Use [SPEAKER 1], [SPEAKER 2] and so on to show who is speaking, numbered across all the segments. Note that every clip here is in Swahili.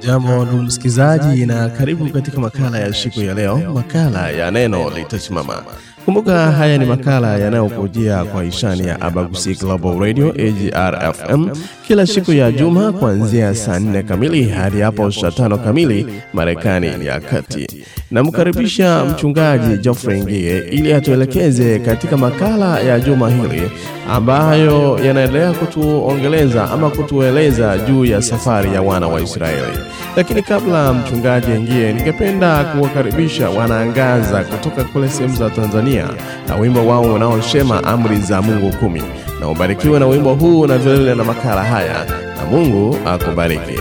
[SPEAKER 1] Jambo ndugu msikilizaji, na karibu katika makala ya siku ya leo, makala ya neno litasimama. Kumbuka haya ni makala yanayokujia kwa ishani ya Abagusi Global Radio AGR FM kila siku ya juma kuanzia saa nne kamili hadi hapo saa tano kamili Marekani ya kati. Namkaribisha mchungaji Geoffrey Ngie ili atuelekeze katika makala ya juma hili ambayo yanaendelea kutuongeleza ama kutueleza juu ya safari ya wana wa Israeli. Lakini kabla mchungaji Ngie, ningependa kuwakaribisha wanaangaza kutoka kule sehemu za Tanzania na wimbo wao unaosema amri za Mungu kumi. Na ubarikiwe na wimbo huu na vilevile na makala haya, na Mungu akubariki.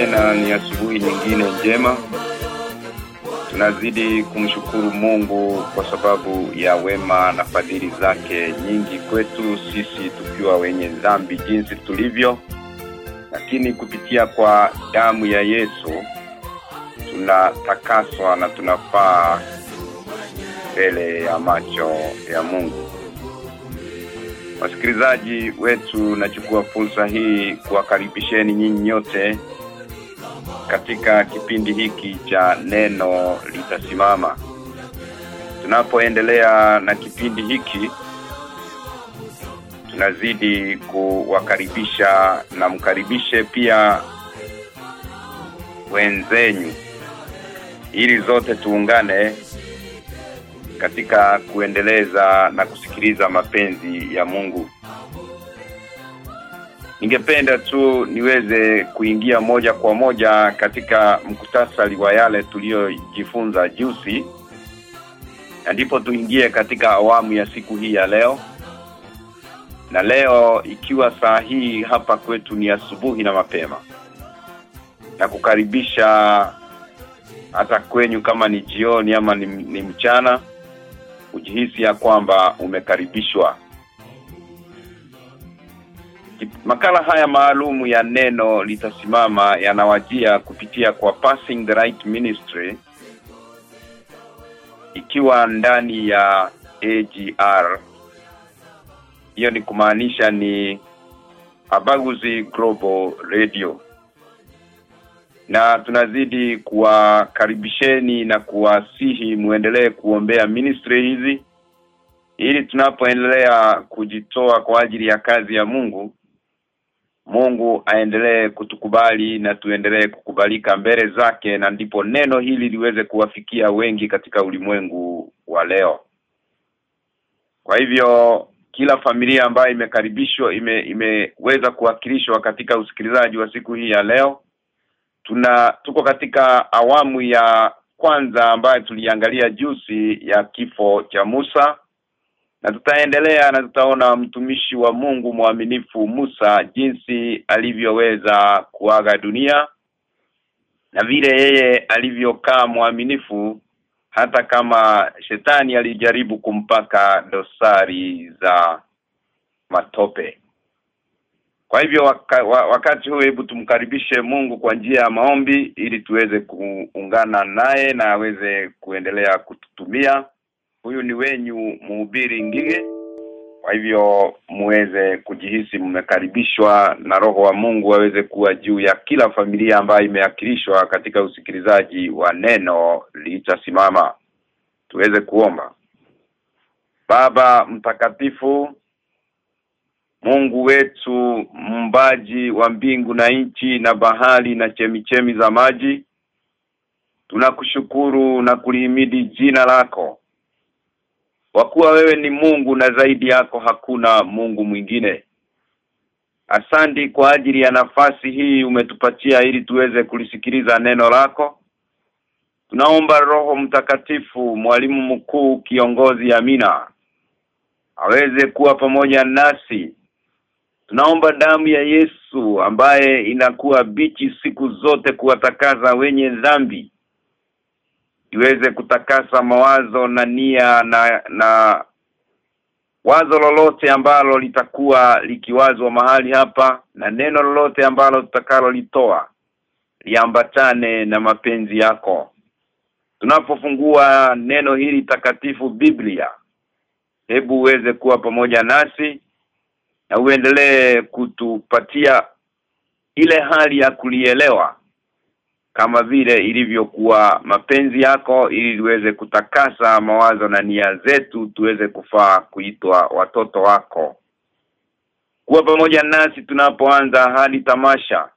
[SPEAKER 2] Tena ni asubuhi nyingine njema. Tunazidi kumshukuru Mungu kwa sababu ya wema na fadhili zake nyingi kwetu sisi tukiwa wenye dhambi jinsi tulivyo. Lakini kupitia kwa damu ya Yesu tunatakaswa na tunafaa mbele ya macho ya Mungu. Wasikilizaji wetu, nachukua fursa hii kuwakaribisheni nyinyi nyote katika kipindi hiki cha neno litasimama. Tunapoendelea na kipindi hiki tunazidi kuwakaribisha na mkaribishe pia wenzenyu ili zote tuungane katika kuendeleza na kusikiliza mapenzi ya Mungu. Ningependa tu niweze kuingia moja kwa moja katika mkutasari wa yale tuliyojifunza juzi. Na ndipo tuingie katika awamu ya siku hii ya leo. Na leo ikiwa saa hii hapa kwetu ni asubuhi na mapema. Na kukaribisha hata kwenyu kama ni jioni ama ni, ni mchana. Ujihisi ya kwamba umekaribishwa makala haya maalumu ya neno litasimama yanawajia kupitia kwa Passing the Right Ministry ikiwa ndani ya AGR hiyo ni kumaanisha ni Abaguzi Global Radio. Na tunazidi kuwakaribisheni na kuwasihi muendelee kuombea ministry hizi ili tunapoendelea kujitoa kwa ajili ya kazi ya Mungu Mungu aendelee kutukubali na tuendelee kukubalika mbele zake na ndipo neno hili liweze kuwafikia wengi katika ulimwengu wa leo. Kwa hivyo kila familia ambayo imekaribishwa ime, imeweza kuwakilishwa katika usikilizaji wa siku hii ya leo tuna tuko katika awamu ya kwanza ambayo tuliangalia jusi ya kifo cha Musa na tutaendelea na tutaona mtumishi wa Mungu mwaminifu Musa jinsi alivyoweza kuaga dunia na vile yeye alivyokaa mwaminifu hata kama shetani alijaribu kumpaka dosari za matope. Kwa hivyo waka, wakati huu hebu tumkaribishe Mungu kwa njia ya maombi ili tuweze kuungana naye na aweze kuendelea kututumia huyu ni wenyu mhubiri Ngige. Kwa hivyo muweze kujihisi mmekaribishwa na roho wa Mungu aweze kuwa juu ya kila familia ambayo imeakilishwa katika usikilizaji wa neno litasimama. Tuweze kuomba. Baba mtakatifu Mungu wetu mbaji wa mbingu na nchi na bahari na chemichemi za maji tunakushukuru na kulihimidi jina lako kwa kuwa wewe ni Mungu na zaidi yako hakuna Mungu mwingine. Asandi kwa ajili ya nafasi hii umetupatia ili tuweze kulisikiliza neno lako. Tunaomba roho mtakatifu mwalimu mkuu kiongozi Amina aweze kuwa pamoja nasi. Tunaomba damu ya Yesu ambaye inakuwa bichi siku zote kuwatakaza wenye dhambi iweze kutakasa mawazo na nia na na wazo lolote ambalo litakuwa likiwazwa mahali hapa na neno lolote ambalo tutakalo litoa liambatane na mapenzi yako. Tunapofungua neno hili takatifu Biblia hebu uweze kuwa pamoja nasi na uendelee kutupatia ile hali ya kulielewa kama vile ilivyokuwa mapenzi yako ili liweze kutakasa mawazo na nia zetu tuweze kufaa kuitwa watoto wako. Kuwa pamoja nasi tunapoanza hadi tamasha.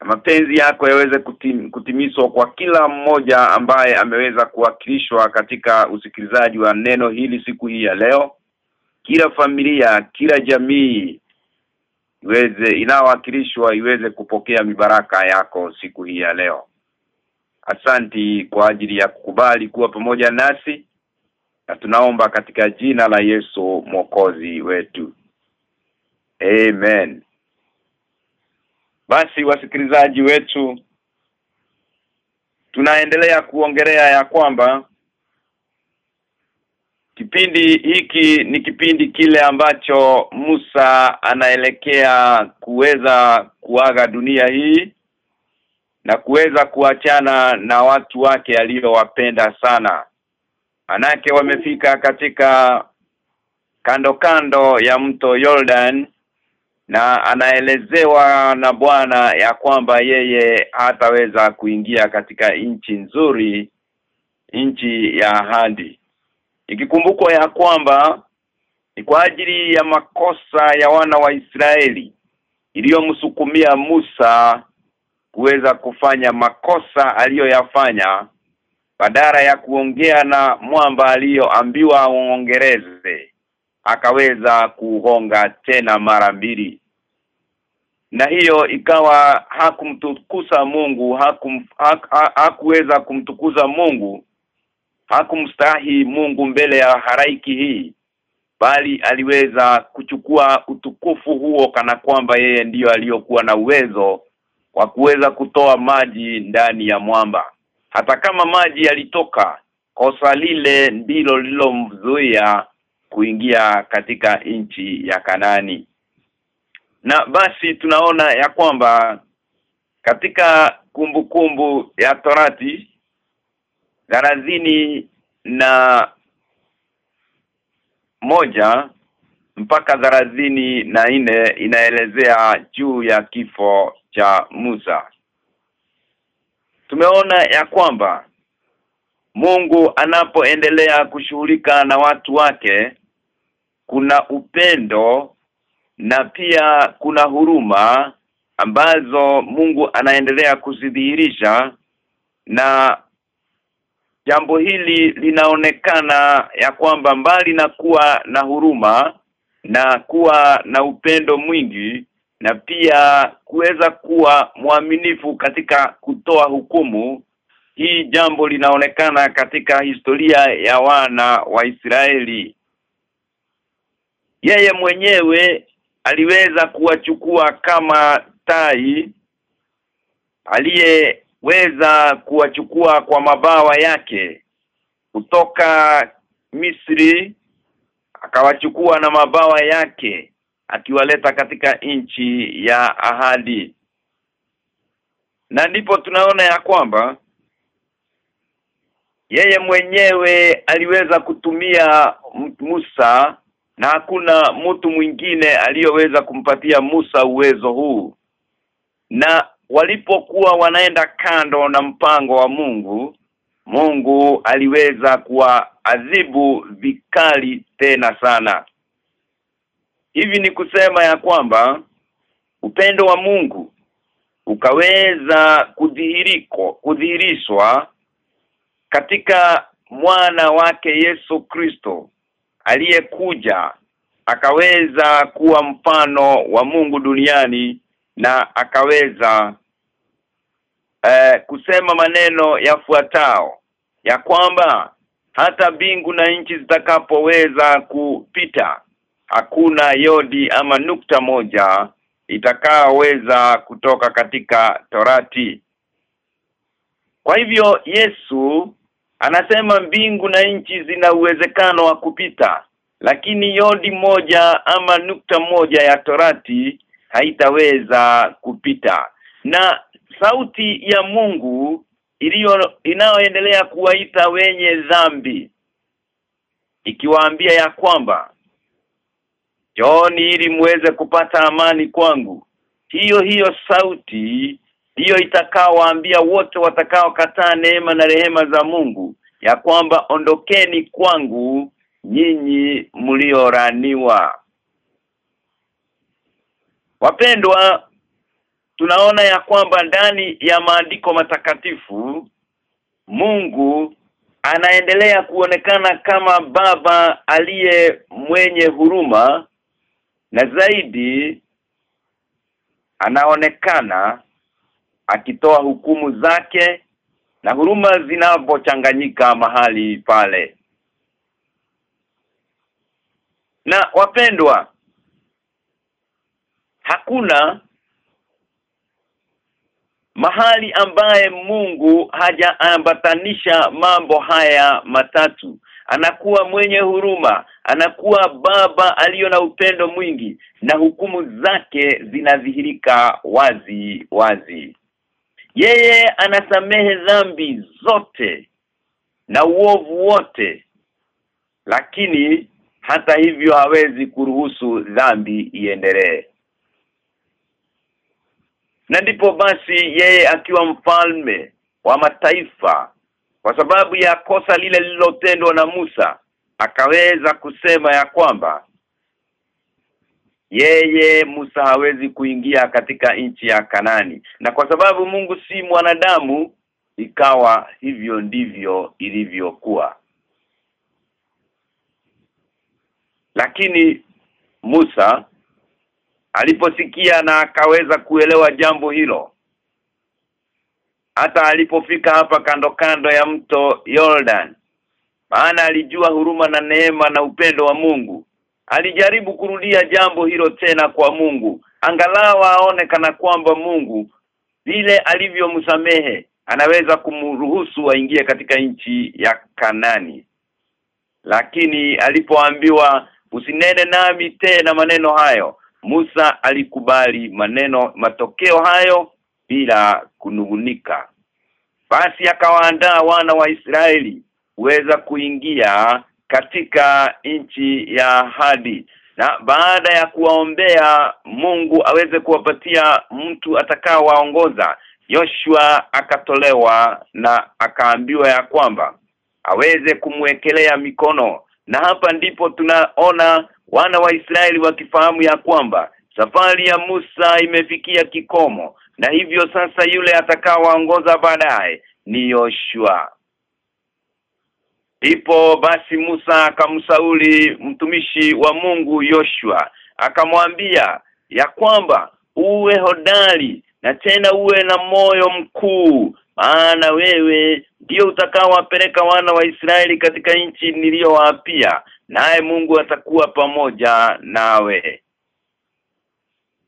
[SPEAKER 2] Mapenzi yako yaweze kutim, kutimizwa kwa kila mmoja ambaye ameweza kuwakilishwa katika usikilizaji wa neno hili siku hii ya leo. Kila familia kila jamii iweze inawakilishwa iweze kupokea mibaraka yako siku hii ya leo. Asanti kwa ajili ya kukubali kuwa pamoja nasi na tunaomba katika jina la Yesu mwokozi wetu. Amen. Basi wasikilizaji wetu tunaendelea kuongelea ya kwamba Kipindi hiki ni kipindi kile ambacho Musa anaelekea kuweza kuaga dunia hii na kuweza kuachana na watu wake aliyowapenda sana. Manake wamefika katika kando kando ya mto Jordan na anaelezewa na Bwana ya kwamba yeye hataweza kuingia katika nchi nzuri nchi ya ahadi ikikumbukwa ya kwamba ni kwa ajili ya makosa ya wana wa Israeli iliyomsukumia Musa kuweza kufanya makosa aliyoyafanya badala ya kuongea na mwamba aliyoambiwa aongereze akaweza kuhonga tena mara mbili. Na hiyo ikawa hakumtukuza Mungu hakum, hak, ha, hakuweza kumtukuza Mungu hakumstahi Mungu mbele ya haraiki hii bali aliweza kuchukua utukufu huo kana kwamba yeye ndiyo aliyokuwa na uwezo wa kuweza kutoa maji ndani ya mwamba. Hata kama maji yalitoka kosa lile ndilo lilomzuia kuingia katika nchi ya Kanani. Na basi tunaona ya kwamba katika kumbukumbu kumbu ya Torati thelathini na moja mpaka thelathini na nne inaelezea juu ya kifo cha Musa. Tumeona ya kwamba Mungu anapoendelea kushughulika na watu wake kuna upendo na pia kuna huruma ambazo Mungu anaendelea kuzidhihirisha na jambo hili linaonekana ya kwamba mbali na kuwa na huruma na kuwa na upendo mwingi na pia kuweza kuwa mwaminifu katika kutoa hukumu hii jambo linaonekana katika historia ya wana wa Israeli. Yeye mwenyewe aliweza kuwachukua kama tai aliyeweza kuwachukua kwa mabawa yake. Kutoka Misri akawachukua na mabawa yake akiwaleta katika nchi ya ahadi. Na ndipo tunaona ya kwamba yeye mwenyewe aliweza kutumia Musa na hakuna mtu mwingine aliyoweza kumpatia Musa uwezo huu. Na walipokuwa wanaenda kando na mpango wa Mungu Mungu aliweza kuwaadhibu vikali tena sana. Hivi ni kusema ya kwamba upendo wa Mungu ukaweza kudhihiriko kudhihirishwa katika mwana wake Yesu Kristo aliyekuja akaweza kuwa mfano wa Mungu duniani na akaweza eh, kusema maneno yafuatao. Ya kwamba hata bingu na nchi zitakapoweza kupita hakuna yodi ama nukta moja itakaoweza kutoka katika torati. Kwa hivyo Yesu anasema mbingu na nchi zina uwezekano wa kupita lakini yodi moja ama nukta moja ya torati haitaweza kupita. Na sauti ya Mungu iliyo inayoendelea kuwaita wenye dhambi ikiwaambia ya kwamba Joni ili muweze kupata amani kwangu. Hiyo hiyo sauti hiyo itakaowaambia wote watakao kataa neema na rehema za Mungu ya kwamba ondokeni kwangu nyinyi mlioraniwa. Wapendwa tunaona ya kwamba ndani ya maandiko matakatifu Mungu anaendelea kuonekana kama baba aliye mwenye huruma na zaidi anaonekana akitoa hukumu zake na huruma zinapochanganyika mahali pale. Na wapendwa hakuna mahali ambaye Mungu hajaambatanisha mambo haya matatu. Anakuwa mwenye huruma anakuwa baba aliyo na upendo mwingi na hukumu zake zinadhihirika wazi wazi. Yeye anasamehe dhambi zote na uovu wote lakini hata hivyo hawezi kuruhusu dhambi iendelee na ndipo basi yeye akiwa mfalme wa mataifa kwa sababu ya kosa lile lililotendwa na Musa akaweza kusema ya kwamba yeye Musa hawezi kuingia katika nchi ya Kanani. Na kwa sababu Mungu si mwanadamu ikawa hivyo ndivyo ilivyokuwa. Lakini Musa aliposikia na akaweza kuelewa jambo hilo hata alipofika hapa kando kando ya mto Jordan maana alijua huruma na neema na upendo wa Mungu. Alijaribu kurudia jambo hilo tena kwa Mungu angalau aone kana kwamba Mungu vile alivyomsamehe anaweza kumruhusu aingie katika nchi ya Kanani. Lakini alipoambiwa usinene nami tena maneno hayo Musa alikubali maneno matokeo hayo bila kunugunika. basi akawaandaa wana wa Israeli kuweza kuingia katika nchi ya hadi na baada ya kuwaombea Mungu aweze kuwapatia mtu atakaowaongoza Yoshua akatolewa na akaambiwa ya kwamba aweze kumwekelea mikono na hapa ndipo tunaona wana wa Israeli wakifahamu ya kwamba safari ya Musa imefikia kikomo na hivyo sasa yule atakaowaongoza baadaye ni Yoshua. Ipo basi Musa akamsauli mtumishi wa Mungu Yoshua akamwambia ya kwamba uwe hodari na tena uwe na moyo mkuu maana wewe ndio utakaowapeleka wana wa Israeli katika nchi niliyowaapia naye Mungu atakuwa pamoja nawe.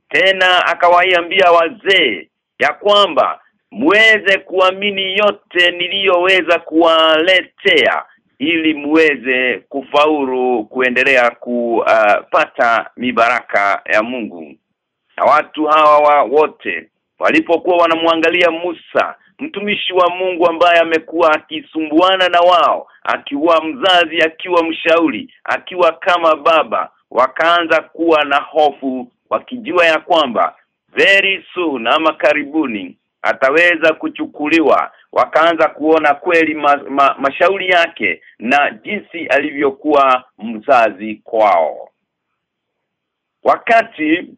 [SPEAKER 2] Tena akawaiambia wazee ya kwamba muweze kuamini yote niliyoweza kuwaletea ili muweze kufaulu kuendelea kupata uh, mibaraka ya Mungu. Na watu hawa wa wote walipokuwa wanamwangalia Musa mtumishi wa Mungu ambaye amekuwa akisumbuana na wao akiwa mzazi akiwa mshauri akiwa kama baba wakaanza kuwa na hofu wakijua ya kwamba very soon ama karibuni ataweza kuchukuliwa. Wakaanza kuona kweli ma, ma, mashauri yake na jinsi alivyokuwa mzazi kwao. Wakati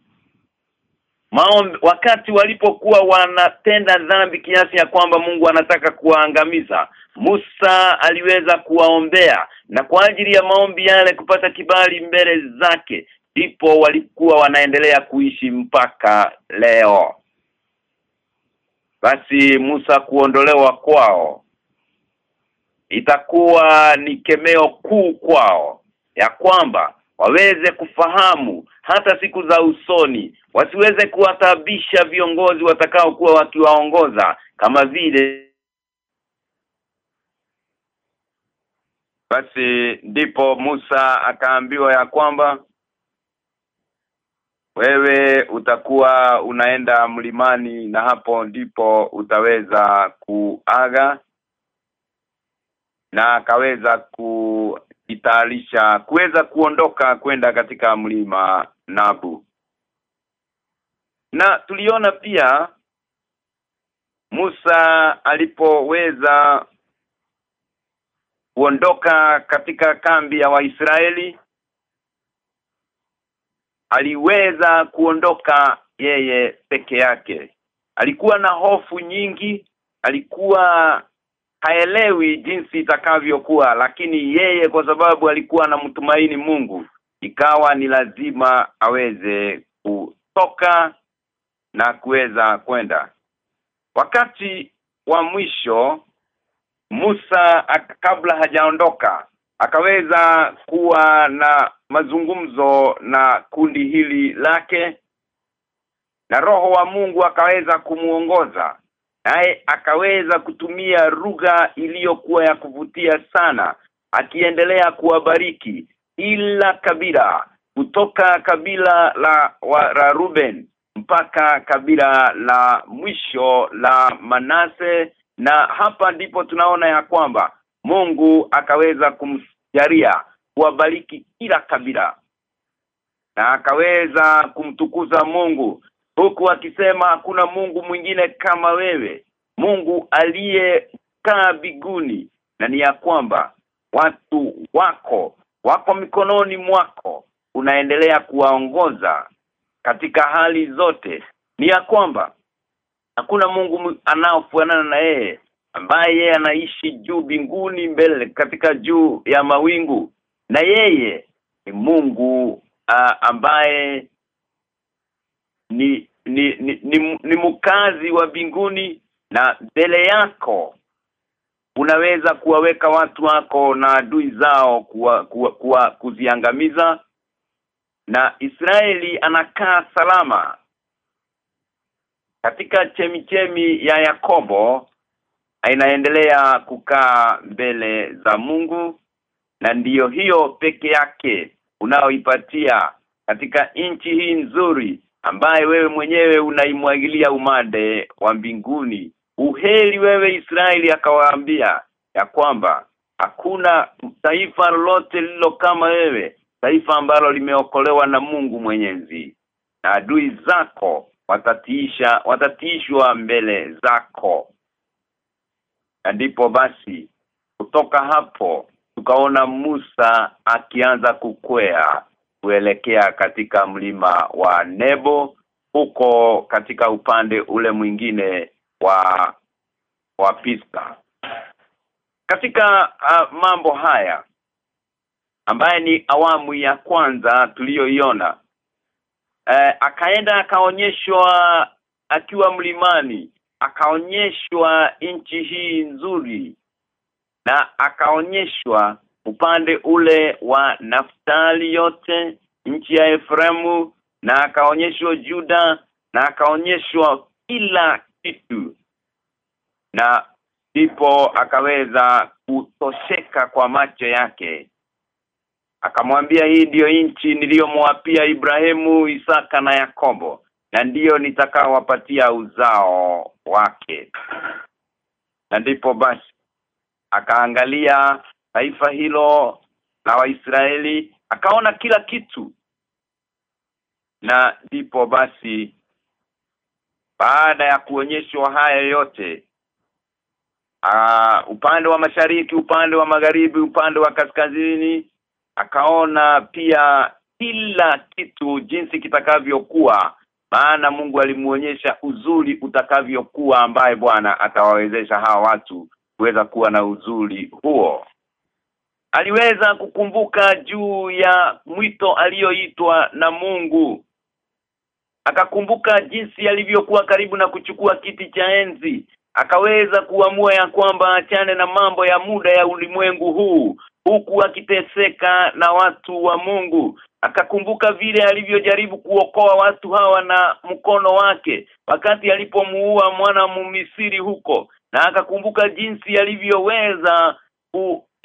[SPEAKER 2] maombi, wakati walipokuwa wanatenda dhambi kiasi ya kwamba Mungu anataka kuwaangamiza Musa aliweza kuwaombea na kwa ajili ya maombi yale kupata kibali mbele zake ndipo walikuwa wanaendelea kuishi mpaka leo. Basi Musa kuondolewa kwao itakuwa ni kemeo kuu kwao ya kwamba waweze kufahamu hata siku za usoni wasiweze kuwatabisha viongozi watakao kuwa wakiwaongoza kama vile basi ndipo Musa akaambiwa ya kwamba wewe utakuwa unaenda mlimani na hapo ndipo utaweza kuaga na akaweza kujitayarisha kuweza kuondoka kwenda katika mlima Nabu. Na tuliona pia Musa alipoweza kuondoka katika kambi ya Waisraeli aliweza kuondoka yeye peke yake. Alikuwa na hofu nyingi alikuwa haelewi jinsi itakavyokuwa lakini yeye kwa sababu alikuwa anamtumaini Mungu ikawa ni lazima aweze kutoka na kuweza kwenda. Wakati wa mwisho Musa kabla hajaondoka akaweza kuwa na mazungumzo na kundi hili lake na roho wa Mungu akaweza kumuongoza naye akaweza kutumia lugha iliyokuwa ya kuvutia sana akiendelea kuwabariki ila kabila kutoka kabila la, wa, la Ruben mpaka kabila la mwisho la Manase. Na hapa ndipo tunaona ya kwamba Mungu akaweza kumjaria kuwabariki kila kabila. Na akaweza kumtukuza Mungu huku akisema hakuna Mungu mwingine kama wewe Mungu aliyekaa biguni na ni ya kwamba watu wako wako mikononi mwako unaendelea kuwaongoza katika hali zote. Ni ya kwamba hakuna Mungu anaofuanana na yeye ambaye yeye anaishi juu binguni mbele katika juu ya mawingu. Na yeye ni Mungu uh, ambaye ni ni ni, ni, ni mkazi wa mbinguni na mbele yako unaweza kuwaweka watu wako na adui zao kuwa, kuwa, kuwa kuziangamiza. Na Israeli anakaa salama. Katika chemichemi ya Yakobo inaendelea kukaa mbele za Mungu na ndiyo hiyo peke yake unaoipatia katika nchi hii nzuri ambaye wewe mwenyewe unaimwagilia umande wa mbinguni. Uheri wewe Israeli akawaambia ya kwamba hakuna taifa lolote lilo kama wewe taifa ambalo limeokolewa na Mungu Mwenyezi. Na adui zako watatiisha watatishwa mbele zako. Na ndipo basi kutoka hapo tukaona Musa akianza kukwea kuelekea katika mlima wa Nebo huko katika upande ule mwingine wa wa Pisa katika uh, mambo haya ambaye ni awamu ya kwanza tuliyoiona eh, akaenda akaonyeshwa akiwa mlimani akaonyeshwa nchi hii nzuri na akaonyeshwa upande ule wa Naftali yote nchi ya Efraimu na akaonyeshwa Juda na akaonyeshwa kila kitu. Na ndipo akaweza kutosheka kwa macho yake. Akamwambia hii ndiyo nchi niliyomwapia Ibrahimu Isaka na Yakobo na ndiyo nitakaowapatia uzao wake. Na ndipo basi akaangalia taifa hilo la Waisraeli akaona kila kitu. Na ndipo basi baada ya kuonyeshwa haya yote aa, upande wa mashariki upande wa magharibi upande wa kaskazini akaona pia kila kitu jinsi kitakavyokuwa maana Mungu alimuonyesha uzuri utakavyokuwa ambaye Bwana atawawezesha hawa watu kuweza kuwa na uzuri huo aliweza kukumbuka juu ya mwito aliyoitwa na Mungu. Akakumbuka jinsi alivyokuwa karibu na kuchukua kiti cha enzi. Akaweza kuamua ya kwamba achane na mambo ya muda ya ulimwengu huu huku akiteseka na watu wa Mungu. Akakumbuka vile alivyojaribu kuokoa watu hawa na mkono wake wakati alipomuua mwana mumisiri huko. Na akakumbuka jinsi alivyoweza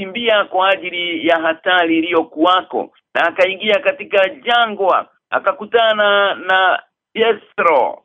[SPEAKER 2] kukimbia kwa ajili ya hatari iliyokuwako. Na akaingia katika jangwa akakutana na Yesro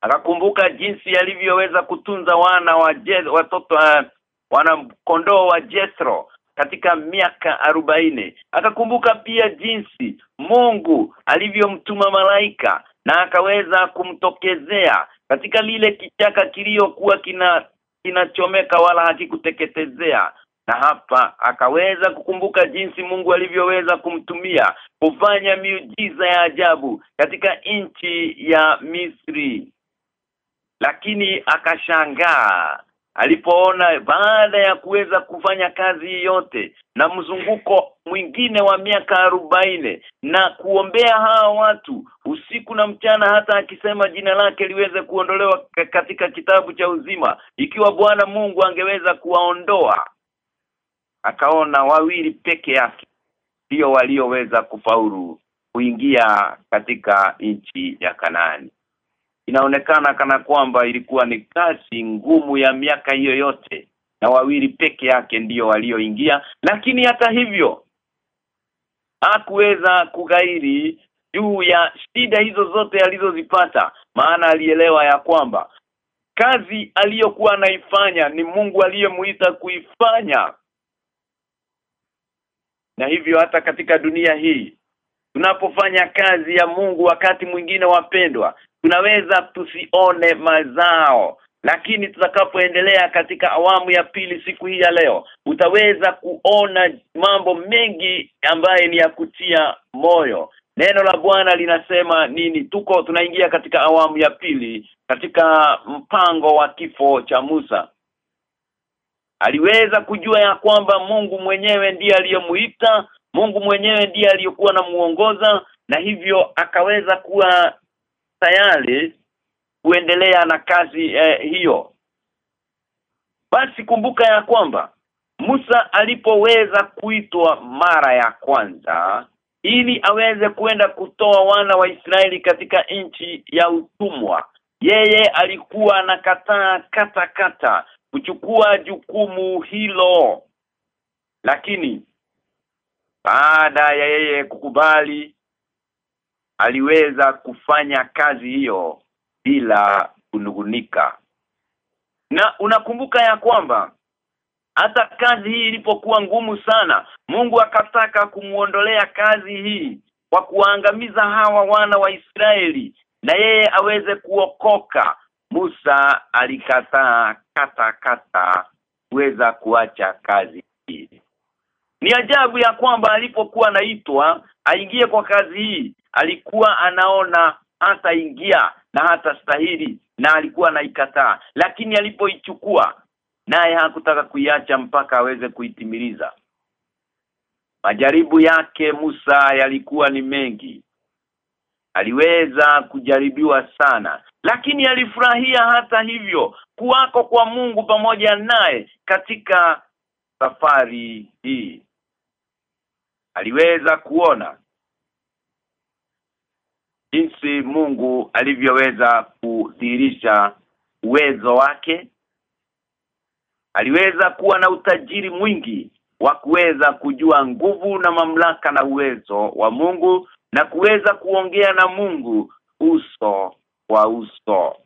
[SPEAKER 2] akakumbuka jinsi alivyoweza kutunza wana wa watoto uh, wana kondoo wa Jethro katika miaka arobaini. Akakumbuka pia jinsi Mungu alivyomtuma malaika na akaweza kumtokezea katika lile kichaka kiliokuwa kina kinachomeka wala hakikuteketezea na hapa akaweza kukumbuka jinsi Mungu alivyoweza kumtumia kufanya miujiza ya ajabu katika nchi ya Misri. Lakini akashangaa alipoona baada ya kuweza kufanya kazi yote na mzunguko mwingine wa miaka arobaine na kuombea hawa watu usiku na mchana hata akisema jina lake liweze kuondolewa katika kitabu cha uzima ikiwa Bwana Mungu angeweza kuwaondoa akaona wawili peke yake ndio walioweza kufaulu kuingia katika nchi ya Kanaani inaonekana kana kwamba ilikuwa ni kazi ngumu ya miaka hiyo yote na wawili peke yake ndio walioingia. Lakini hata hivyo hakuweza kugairi juu ya shida hizo zote alizozipata. Maana alielewa ya kwamba kazi aliyokuwa anaifanya ni Mungu aliyemuita kuifanya na hivyo hata katika dunia hii tunapofanya kazi ya Mungu wakati mwingine wapendwa tunaweza tusione mazao lakini tutakapoendelea katika awamu ya pili siku hii ya leo utaweza kuona mambo mengi ambaye ni ya kutia moyo. Neno la Bwana linasema nini? Tuko tunaingia katika awamu ya pili katika mpango wa kifo cha Musa aliweza kujua ya kwamba Mungu mwenyewe ndiye aliyemuita Mungu mwenyewe ndiye aliyokuwa anamuongoza na hivyo akaweza kuwa tayari kuendelea na kazi eh, hiyo. Basi kumbuka ya kwamba Musa alipoweza kuitwa mara ya kwanza ili aweze kwenda kutoa wana wa Israeli katika nchi ya utumwa yeye alikuwa anakataa kata kata kuchukua jukumu hilo. Lakini baada ya yeye kukubali aliweza kufanya kazi hiyo bila kunugunika. Na unakumbuka ya kwamba hata kazi hii ilipokuwa ngumu sana Mungu akataka kumuondolea kazi hii kwa kuangamiza hawa wana wa Israeli na yeye aweze kuokoka Musa alikataa kata kata kuweza kuacha kazi hii. Ni ajabu ya kwamba alipokuwa anaitwa aingie kwa kazi hii alikuwa anaona hata ingia na hata stahili na alikuwa anaikataa. Lakini alipoichukua naye hakutaka kuiacha mpaka aweze kuitimiliza. Majaribu yake Musa yalikuwa ni mengi aliweza kujaribiwa sana. Lakini alifurahia hata hivyo kuwako kwa Mungu pamoja naye katika safari hii. Aliweza kuona jinsi Mungu alivyoweza kudhihirisha uwezo wake. Aliweza kuwa na utajiri mwingi wa kuweza kujua nguvu na mamlaka na uwezo wa Mungu na kuweza kuongea na Mungu uso kwa uso.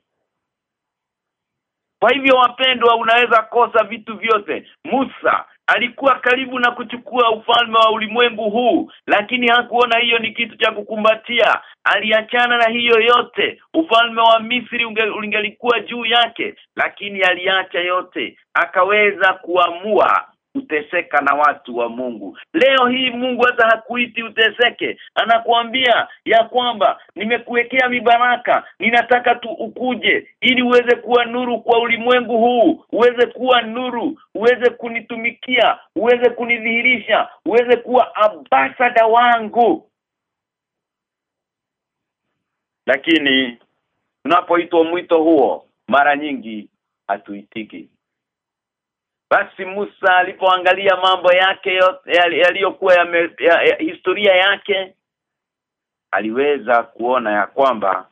[SPEAKER 2] Kwa hivyo wapendwa unaweza kosa vitu vyote. Musa alikuwa karibu na kuchukua ufalme wa ulimwengu huu lakini hakuona hiyo ni kitu cha kukumbatia. Aliachana na hiyo yote. Ufalme wa Misri ungelikuwa juu yake lakini aliacha yote. Akaweza kuamua kuteseka na watu wa Mungu. Leo hii Mungu hata hakuiti uteseke. Anakuambia ya kwamba nimekuwekea mibaraka, ninataka tu ukuje ili uweze kuwa nuru kwa ulimwengu huu, uweze kuwa nuru, uweze kunitumikia, uweze kunidhihirisha, uweze kuwa ambasada wangu. Lakini tunapoitwa mwito huo mara nyingi hatuitiki basi Musa alipoangalia mambo yake yaliyokuwa ya, ya, ya, historia yake aliweza kuona ya kwamba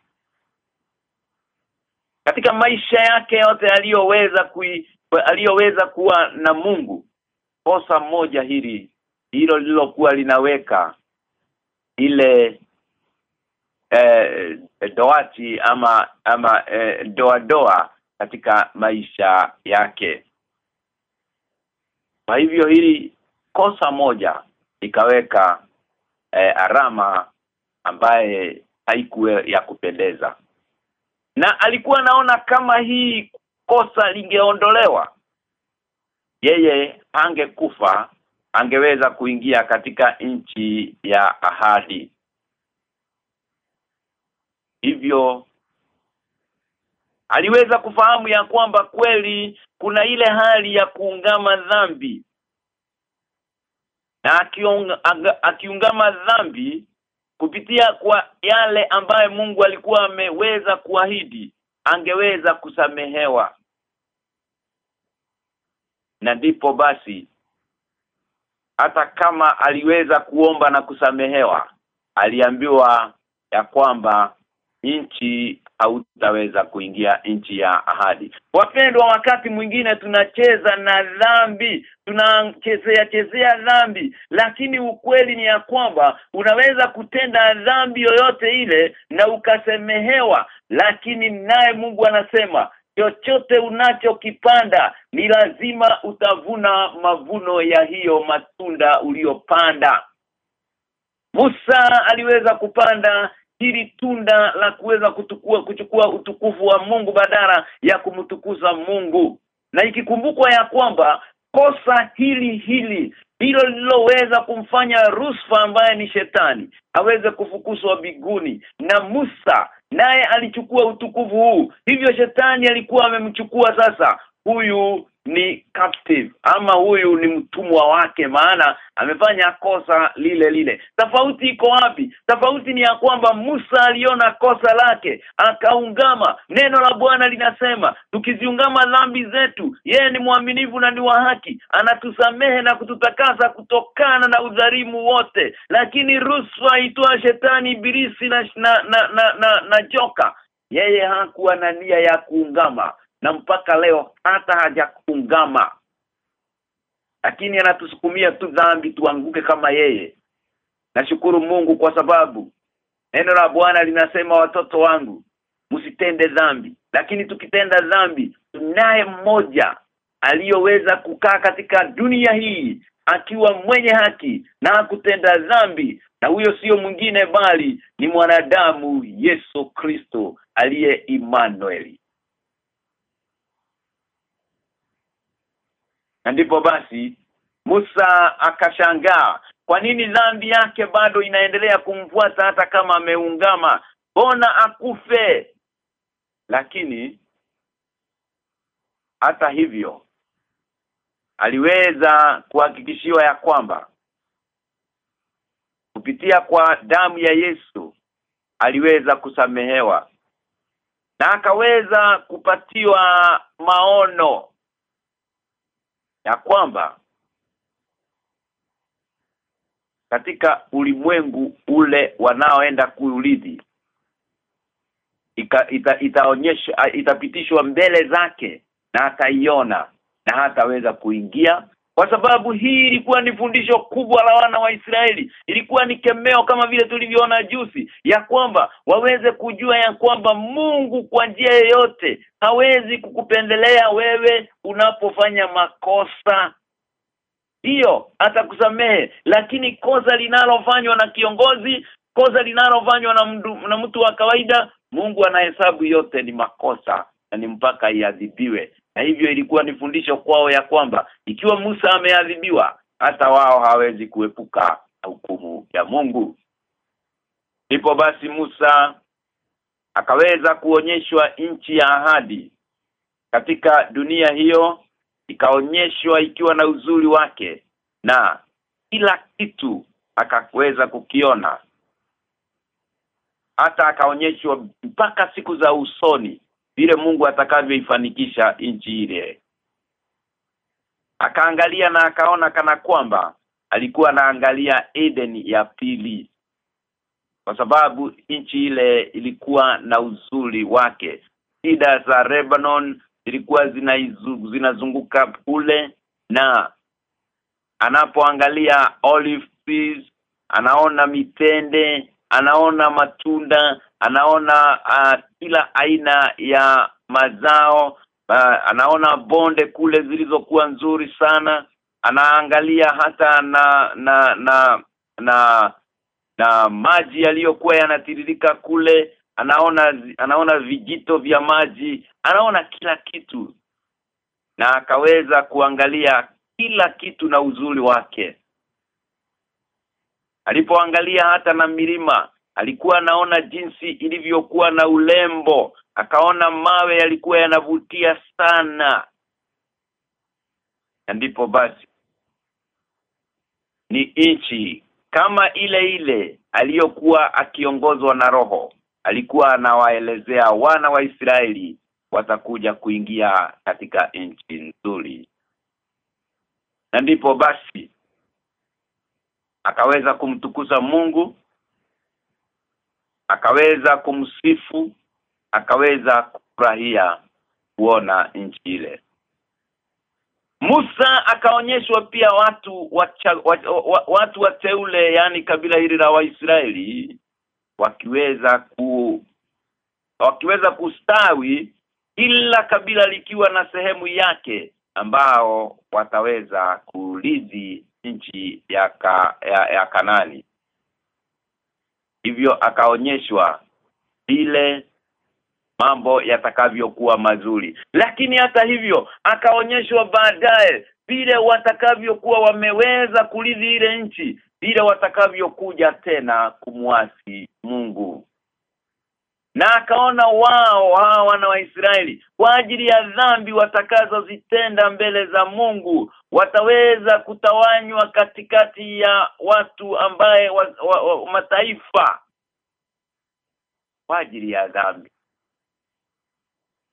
[SPEAKER 2] katika maisha yake yote aliyoweza aliyoweza kuwa na Mungu kosa moja hili hilo lilokuwa linaweka ile eh, doati ama ama eh, doa doa katika maisha yake kwa hivyo hili kosa moja ikaweka eh, arama ambaye haikuwa ya kupendeza. Na alikuwa naona kama hii kosa lingeondolewa yeye angekufa angeweza kuingia katika nchi ya ahadi. Hivyo aliweza kufahamu ya kwamba kweli kuna ile hali ya kuungama dhambi. Na akiunga, akiungama dhambi kupitia kwa yale ambaye Mungu alikuwa ameweza kuahidi angeweza kusamehewa. Na ndipo basi hata kama aliweza kuomba na kusamehewa aliambiwa ya kwamba nchi hautaweza kuingia nchi ya ahadi. Wapendwa wakati mwingine tunacheza na dhambi, tunachezea chezea dhambi, lakini ukweli ni ya kwamba unaweza kutenda dhambi yoyote ile na ukasemehewa, lakini naye Mungu anasema chochote unachokipanda ni lazima utavuna mavuno ya hiyo matunda uliyopanda. Musa aliweza kupanda hili tunda la kuweza kutukua kuchukua utukufu wa Mungu badala ya kumtukuza Mungu. Na ikikumbukwa ya kwamba kosa hili hili hilo liloweza kumfanya Rusfa ambaye ni shetani aweze kufukuzwa biguni na Musa naye alichukua utukufu huu. Hivyo shetani alikuwa amemchukua sasa huyu ni captive. Ama huyu ni mtumwa wake maana amefanya kosa lile lile. Tofauti iko wapi? Tofauti ni ya kwamba Musa aliona kosa lake akaungama. Neno la Bwana linasema tukiziungama dhambi zetu yeye ni mwaminifu na ni wa haki. Anatusamehe na kututakasa kutokana na udhalimu wote. Lakini ruswa itoa shetani ibilisi na na, na, na, na, na joka. Yeye hakuwa na nia ya kuungama na mpaka leo hata hajakuungama. Lakini anatusukumia tu dhambi tuanguke kama yeye. Nashukuru Mungu kwa sababu neno la Bwana linasema watoto wangu msitende dhambi. Lakini tukitenda dhambi tunaye mmoja aliyoweza kukaa katika dunia hii akiwa mwenye haki na kutenda dhambi. Na huyo sio mwingine bali ni mwanadamu Yesu Kristo aliye Emmanuel na ndipo basi Musa akashangaa kwa nini dhambi yake bado inaendelea kumfuata hata kama ameungama? Bona akufe? Lakini hata hivyo aliweza kuhakikishiwa ya kwamba kupitia kwa damu ya Yesu aliweza kusamehewa na akaweza kupatiwa maono ya kwamba katika ulimwengu ule wanaoenda kuulidhi ita, itaonyesha itapitishwa mbele zake na ataiona na hataweza kuingia kwa sababu hii ilikuwa ni fundisho kubwa la wana wa Israeli. Ilikuwa ni kemeo kama vile tulivyoona juzi ya kwamba waweze kujua ya kwamba Mungu kwa njia yoyote hawezi kukupendelea wewe unapofanya makosa. Hiyo atakusamehe lakini kosa linalofanywa na kiongozi kosa linalofanywa na mtu, na mtu wa kawaida Mungu anahesabu yote ni makosa na ni mpaka iadhibiwe na hivyo ilikuwa ni fundisho kwao ya kwamba ikiwa Musa ameadhibiwa hata wao hawezi kuepuka hukumu ya Mungu. Ndipo basi Musa akaweza kuonyeshwa nchi ya ahadi. Katika dunia hiyo ikaonyeshwa ikiwa na uzuri wake na kila kitu akaweza kukiona. Hata akaonyeshwa mpaka siku za usoni vile Mungu atakavyoifanikisha nchi ile. Akaangalia na akaona kana kwamba alikuwa anaangalia Eden ya pili kwa sababu nchi ile ilikuwa na uzuri wake. Sida za Lebanon zilikuwa zinazunguka kule na anapoangalia olive trees anaona mitende anaona matunda anaona uh, kila aina ya mazao uh, anaona bonde kule zilizokuwa nzuri sana anaangalia hata na na na na na maji yaliyokuwa yanatiririka kule anaona anaona vijito vya maji anaona kila kitu. Na akaweza kuangalia kila kitu na uzuri wake alipoangalia hata na milima alikuwa anaona jinsi ilivyokuwa na ulembo. Akaona mawe yalikuwa yanavutia sana. Na ndipo basi ni nchi kama ile ile aliyokuwa akiongozwa na roho. Alikuwa anawaelezea wana wa Israeli watakuja kuingia katika nchi nzuri. Na ndipo basi akaweza kumtukuza Mungu akaweza kumsifu akaweza kufurahia kuona nchi ile. Musa akaonyeshwa pia watu wacha, wa, wa, watu wateule yani kabila hili la Waisraeli wakiweza ku wakiweza kustawi kila kabila likiwa na sehemu yake ambao wataweza kulizi nchi ya, ka, ya, ya Kanani. Hivyo akaonyeshwa vile mambo yatakavyokuwa mazuri. Lakini hata hivyo akaonyeshwa baadaye vile watakavyokuwa wameweza kulidhi ile nchi vile watakavyokuja tena kumwasi Mungu na akaona wao hawa wana wa Israeli kwa ajili ya dhambi watakazozitenda mbele za Mungu wataweza kutawanywa katikati ya watu ambaye wa, wa, wa, mataifa kwa ajili ya dhambi.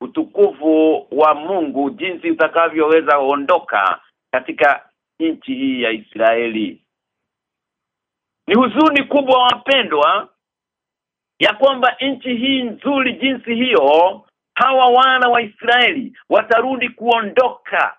[SPEAKER 2] Utukufu wa Mungu jinsi utakavyoweza ondoka katika nchi hii ya Israeli. Ni huzuni kubwa wapendwa ya kwamba nchi hii nzuri jinsi hiyo hawa wana wa Israeli watarudi kuondoka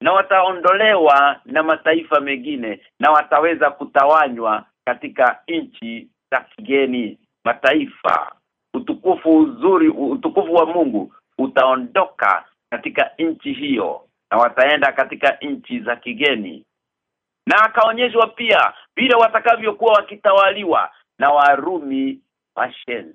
[SPEAKER 2] na wataondolewa na mataifa mengine na wataweza kutawanywa katika nchi za kigeni. Mataifa utukufu uzuri utukufu wa Mungu utaondoka katika nchi hiyo na wataenda katika nchi za kigeni. Na akaonyeshwa pia bila watakavyokuwa wakitawaliwa na Warumi Pashen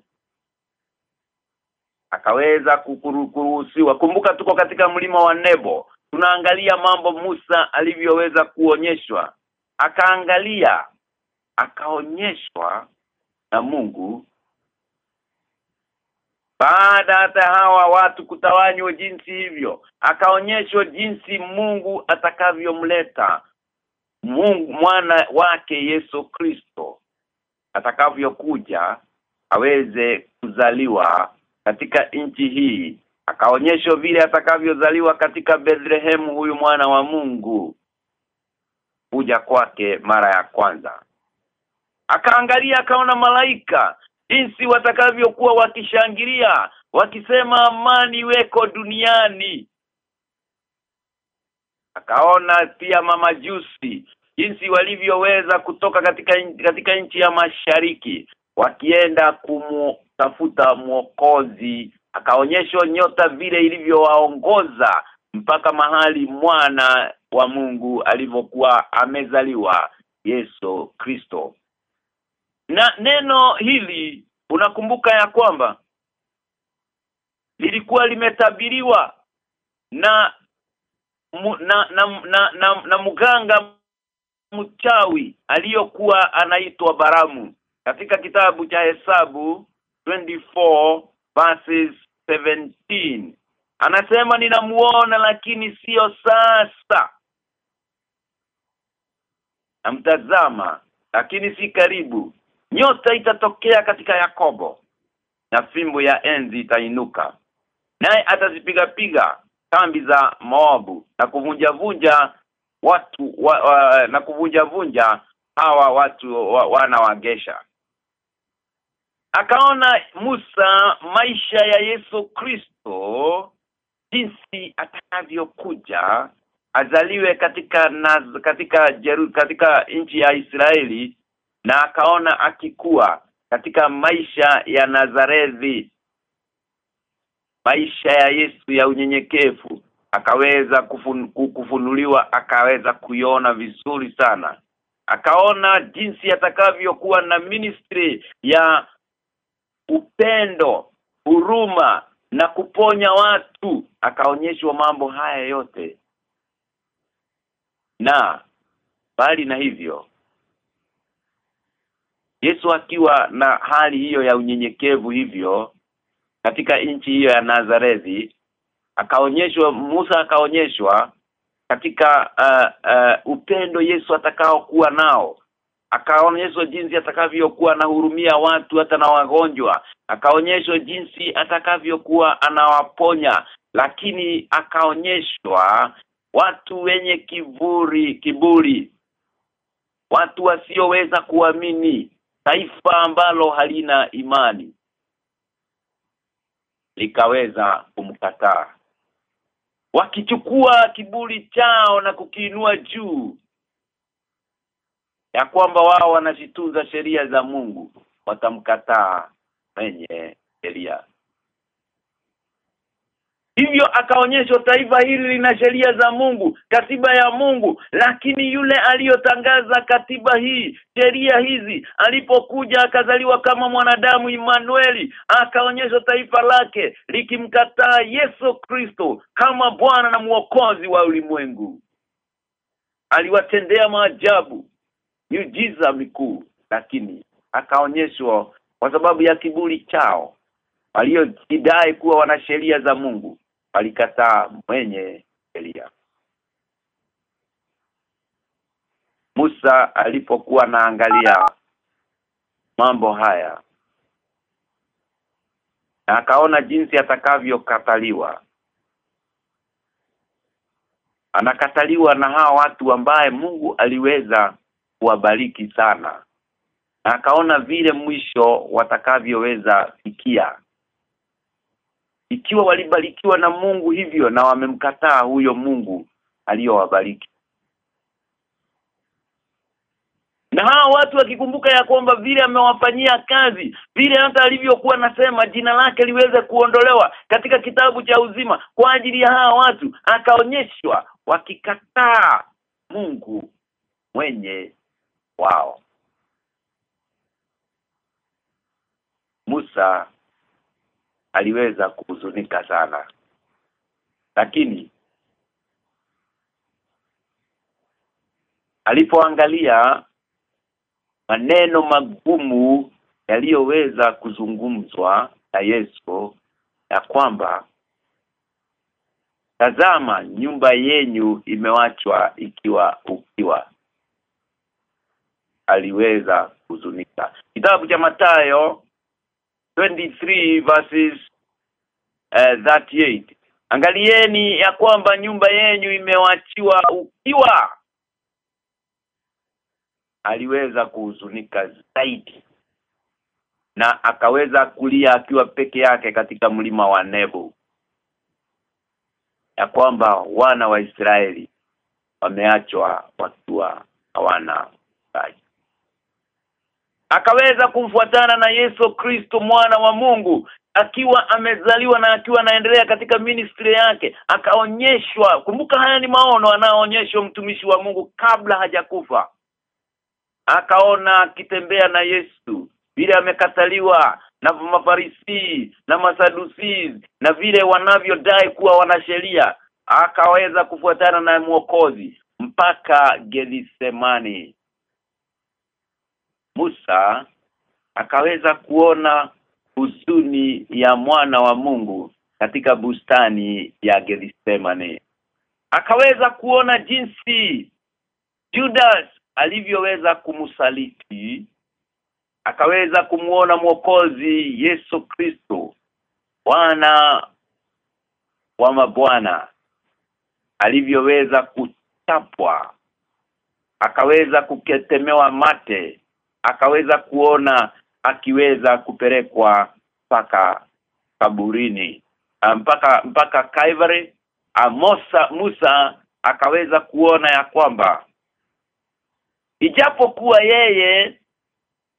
[SPEAKER 2] akaweza kuruhusiwa. Kumbuka tuko katika mlima wa Nebo. Tunaangalia mambo Musa alivyoweza kuonyeshwa. Akaangalia akaonyeshwa na Mungu. Baada hata hawa watu kutawanywa jinsi hivyo akaonyeshwa jinsi Mungu atakavyomleta Mungu mwana wake Yesu Kristo atakavyokuja aweze kuzaliwa katika nchi hii. Akaonyeshwa vile atakavyozaliwa katika Bethlehemu huyu mwana wa Mungu. Kuja kwake mara ya kwanza. Akaangalia akaona malaika jinsi watakavyokuwa wakishangilia wakisema amani weko duniani. Akaona pia mamajusi jinsi walivyoweza kutoka katika katika nchi ya mashariki wakienda kumtafuta mwokozi akaonyeshwa nyota vile ilivyowaongoza mpaka mahali mwana wa Mungu alivyokuwa amezaliwa Yesu Kristo. Na neno hili unakumbuka ya kwamba lilikuwa limetabiriwa na mu, na, na, na, na, na mganga mchawi aliyokuwa anaitwa Baramu katika kitabu cha Hesabu 24 verses 17 anasema ninamuona lakini sio sasa. Namtazama lakini si karibu. Nyota itatokea katika Yakobo na fimbo ya enzi itainuka. Naye atazipiga piga kambi za Moabu na kuvunja vunja watu wa, wa, na kuvunja vunja hawa watu wa, wana wa akaona Musa maisha ya Yesu Kristo jinsi atakavyokuja azaliwe katika naz, katika Jeru, katika nchi ya Israeli na akaona akikua katika maisha ya Nazarethi maisha ya Yesu ya unyenyekevu akaweza kufun, kufunuliwa akaweza kuiona vizuri sana. Akaona jinsi atakavyokuwa na ministry ya upendo huruma na kuponya watu akaonyeshwa mambo haya yote. Na bali na hivyo Yesu akiwa na hali hiyo ya unyenyekevu hivyo katika nchi hiyo ya Nazarethi akaonyeshwa Musa akaonyeshwa katika uh, uh, upendo Yesu atakao kuwa nao akaonyeshwa jinsi atakavyokuwa anahurumia watu hata na wagonjwa. Akaonyeshwa jinsi atakavyokuwa anawaponya. Lakini akaonyeshwa watu wenye kivuri kiburi. Watu wasioweza kuamini. Taifa ambalo halina imani. Likaweza kumkataa. Wakichukua kiburi chao na kukiinua juu ya kwamba wao wanazitunza sheria za Mungu watamkataa mwenye sheria. Hivyo akaonyeshwa taifa hili lina sheria za Mungu katiba ya Mungu lakini yule aliyotangaza katiba hii sheria hizi alipokuja akazaliwa kama mwanadamu Immanueli akaonyeshwa taifa lake likimkataa Yesu Kristo kama Bwana na Mwokozi wa ulimwengu. Aliwatendea maajabu miujiza mikuu lakini akaonyeshwa kwa sababu ya kiburi chao. Waliojidai kuwa wana sheria za Mungu walikataa mwenye sheria. Musa alipokuwa anaangalia mambo haya na akaona jinsi atakavyokataliwa. Anakataliwa na hawa watu ambaye Mungu aliweza kuwabariki sana. Na akaona vile mwisho watakavyoweza fikia. Ikiwa walibarikiwa na Mungu hivyo na wamemkataa huyo Mungu aliyowabariki. Na hawa watu wakikumbuka ya kwamba vile amewafanyia kazi vile hata alivyokuwa nasema jina lake liweze kuondolewa katika kitabu cha uzima kwa ajili ya hawa watu akaonyeshwa wakikataa Mungu mwenye wao Musa aliweza kuhuzunika sana. Lakini alipoangalia maneno magumu yaliyoweza kuzungumzwa na Yesu ya kwamba tazama nyumba yenyu imewachwa ikiwa ukiwa aliweza kuzunika. Kitabu cha Matayo 23 verses uh, 38 angalieni ya kwamba nyumba yenyu imewachiwa ukiwa aliweza kuhuzunika zaidi na akaweza kulia akiwa peke yake katika mlima wa Nebo. Ya kwamba wana wa Israeli wameachwa wakiwa hawana mtaji akaweza kumfuatana na Yesu Kristo mwana wa Mungu akiwa amezaliwa na akiwa anaendelea katika ministry yake akaonyeshwa. Kumbuka haya ni maono anaoonyeshwa mtumishi wa Mungu kabla hajakufa. Akaona akitembea na Yesu vile amekataliwa na mafarisi na masadusi na vile wanavyodai kuwa wanasheria. Akaweza kufuatana na mwokozi mpaka Gethsemane Musa akaweza kuona huzuni ya mwana wa Mungu katika bustani ya Gethsemane. Akaweza kuona jinsi Judas alivyoweza kumsaliti. Akaweza kumuona mwokozi Yesu Kristo Bwana wa mabwana alivyoweza kuchapwa. Akaweza kuketemewa mate akaweza kuona akiweza kupelekwa mpaka kaburini mpaka mpaka Calvary. Musa Musa akaweza kuona ya kwamba ijapokuwa yeye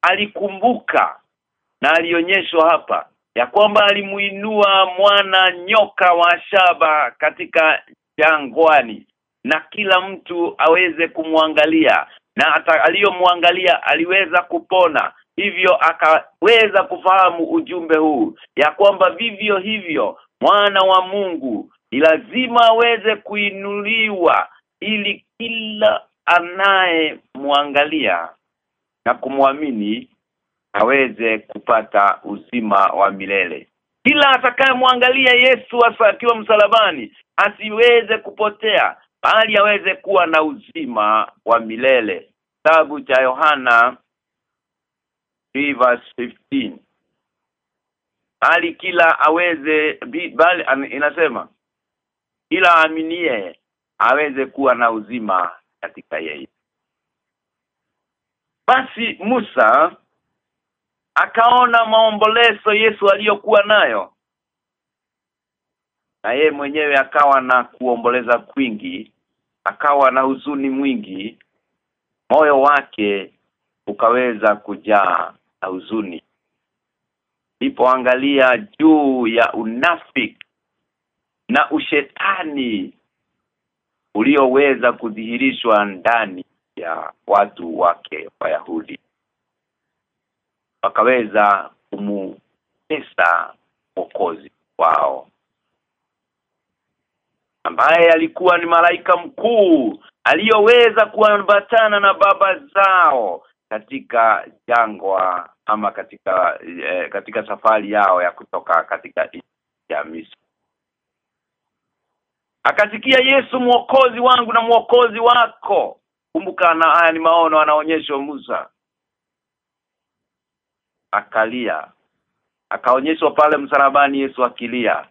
[SPEAKER 2] alikumbuka na alionyeshwa hapa ya kwamba alimuinua mwana nyoka wa shaba katika jangwani na kila mtu aweze kumwangalia na aliyomwangalia aliweza kupona. Hivyo akaweza kufahamu ujumbe huu ya kwamba vivyo hivyo mwana wa Mungu ni lazima aweze kuinuliwa ili kila anayemwangalia na kumwamini aweze kupata uzima wa milele. Kila atakayemwangalia Yesu akiwa msalabani asiweze kupotea bali aweze kuwa na uzima wa milele. Kitabu cha Yohana 3:15 bali kila aweze bali inasema kila aminie aweze kuwa na uzima katika yeye. Basi Musa akaona maombolezo Yesu aliyokuwa nayo. Na ye mwenyewe akawa na kuomboleza kwingi akawa na huzuni mwingi moyo wake ukaweza kujaa na huzuni. Lipoangalia juu ya unafiki na ushetani ulioweza kudhihirishwa ndani ya watu wake Wayahudi wakaweza kumutesa mwokozi wao ambaye alikuwa ni malaika mkuu aliyoweza kuambatana na baba zao katika jangwa ama katika eh, katika safari yao ya kutoka katika ya Misri. Akasikia Yesu mwokozi wangu na mwokozi wako. Kumbuka na haya ni maono anaonyeshwa Musa. Akalia. Akaonyeshwa pale msalabani Yesu akilia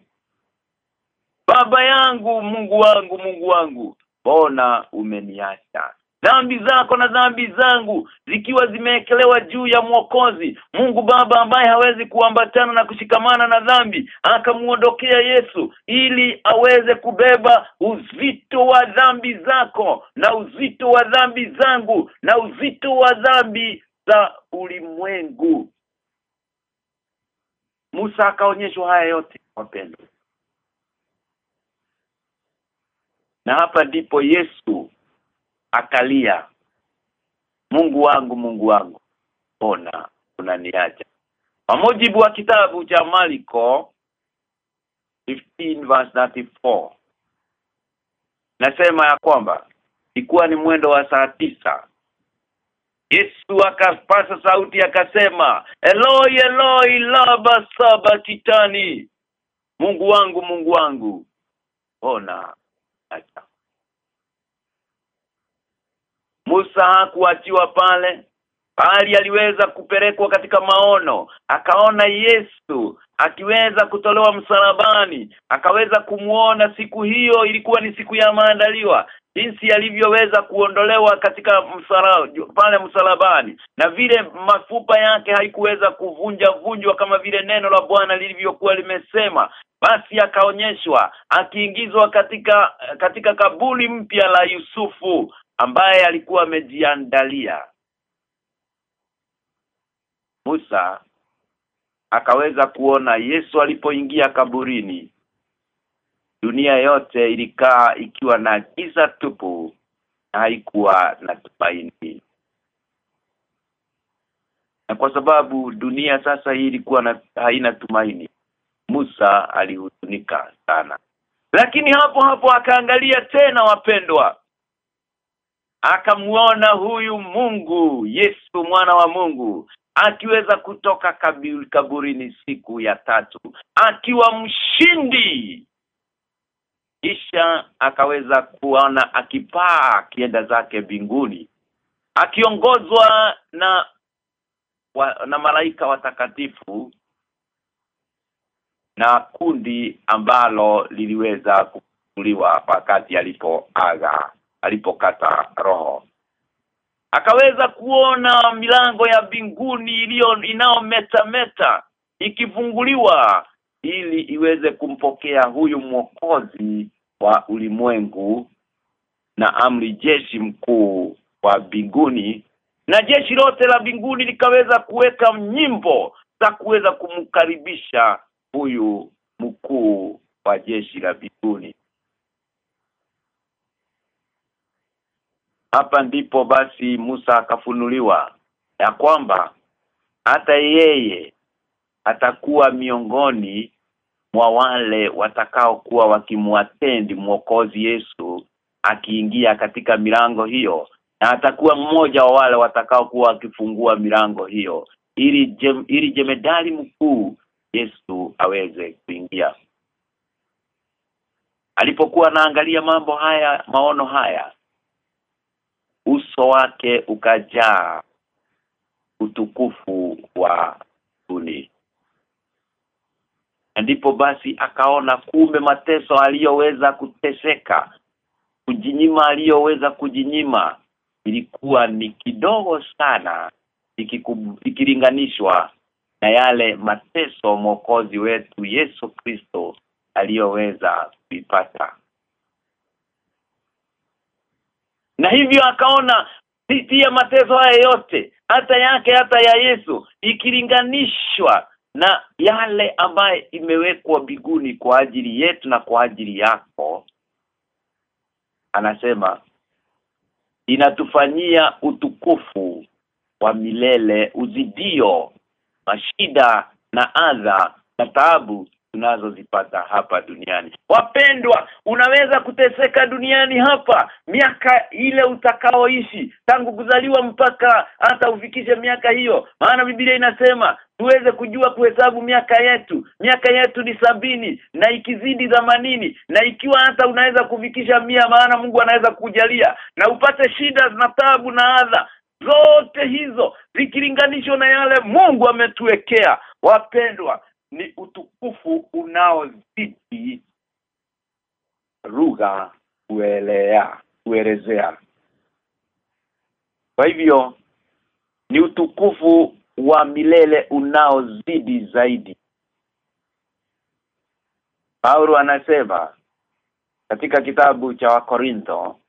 [SPEAKER 2] Baba yangu Mungu wangu Mungu wangu mbona umeniacha? Dhambi zako na dhambi zangu zikiwa zimeekelewa juu ya mwokozi Mungu Baba ambaye hawezi kuambatana na kushikamana na dhambi akamuondokea Yesu ili aweze kubeba uzito wa dhambi zako na uzito wa dhambi zangu na uzito wa dhambi za ulimwengu. Musa akaonyeshwa haya yote wapendwa na hapa ndipo Yesu akalia Mungu wangu Mungu wangu ona unaniacha? Kwa mujibu wa kitabu cha Maliko 15 verse 34 nasema ya kwamba ilikuwa ni mwendo wa saa tisa. Yesu akapasa sauti akasema Eloi Eloi laba sabakitani Mungu wangu Mungu wangu ona Musa hakuachiwa pale bali aliweza kupelekwa katika maono. Akaona Yesu akiweza kutolewa msalabani akaweza kumuona siku hiyo ilikuwa ni siku ya maandaliwa jinsi alivyoweza kuondolewa katika msala, pale msalabani. Na vile mafupa yake haikuweza kuvunja vunjwa kama vile neno la Bwana lilivyokuwa limesema basi akaonyeshwa akiingizwa katika katika kaburi mpya la Yusufu ambaye alikuwa amejiandalia. Musa akaweza kuona Yesu alipoingia kaburini dunia yote ilikaa ikiwa na giza tupu na haikuwa na tumaini. Na kwa sababu dunia sasa hii ilikuwa na haina tumaini Musa alihuzunika sana. Lakini hapo hapo akaangalia tena wapendwa akamuona huyu Mungu Yesu mwana wa Mungu akiweza kutoka kaburi, kaburini siku ya tatu akiwa mshindi kisha akaweza kuona akipaa kienda zake binguni akiongozwa na wa, na malaika watakatifu na kundi ambalo liliweza kufunguliwa wakati alipoaga alipokata roho. Akaweza kuona milango ya binguni iliyo inaometa meta ikifunguliwa ili iweze kumpokea huyu mwokozi wa ulimwengu na amri jeshi mkuu wa binguni na jeshi lote la binguni likaweza kuweka nyimbo za kuweza kumkaribisha huyu mkuu wa jeshi la binguni hapa ndipo basi Musa akafunuliwa ya kwamba hata yeye atakuwa miongoni mwa wale watakao kuwa wakimwatendi mwokozi Yesu akiingia katika milango hiyo. Na atakuwa mmoja wa wale watakao kuwa wakifungua milango hiyo ili jem, ili jemedali mkuu Yesu aweze kuingia. Alipokuwa anaangalia mambo haya maono haya uso wake ukajaa utukufu wa tuni ndipo basi akaona kumbe mateso aliyoweza kuteseka kujinyima aliyoweza kujinyima ilikuwa ni kidogo sana ikilinganishwa na yale mateso mwokozi wetu Yesu Kristo aliyoweza kuipata. Na hivyo akaona pia mateso haya yote hata yake hata ya Yesu ikilinganishwa na yale ambaye imewekwa biguni kwa ajili yetu na kwa ajili yako. Anasema inatufanyia utukufu wa milele uzidio mashida na adha na taabu tunazozipata hapa duniani. Wapendwa unaweza kuteseka duniani hapa miaka ile utakaoishi tangu kuzaliwa mpaka hata ufikishe miaka hiyo. Maana Biblia inasema tuweze kujua kuhesabu miaka yetu. Miaka yetu ni sabini na ikizidi thamanini na ikiwa hata unaweza kufikisha mia maana Mungu anaweza kujalia na upate shida na tabu na adha. Zote hizo zikilinganishwa na yale Mungu ametuwekea. Wapendwa ni utukufu unaozidi lugha kuelea kuelezea. Kwa hivyo ni utukufu wa milele unaozidi zaidi. Paulo anasema katika kitabu cha Wakorintho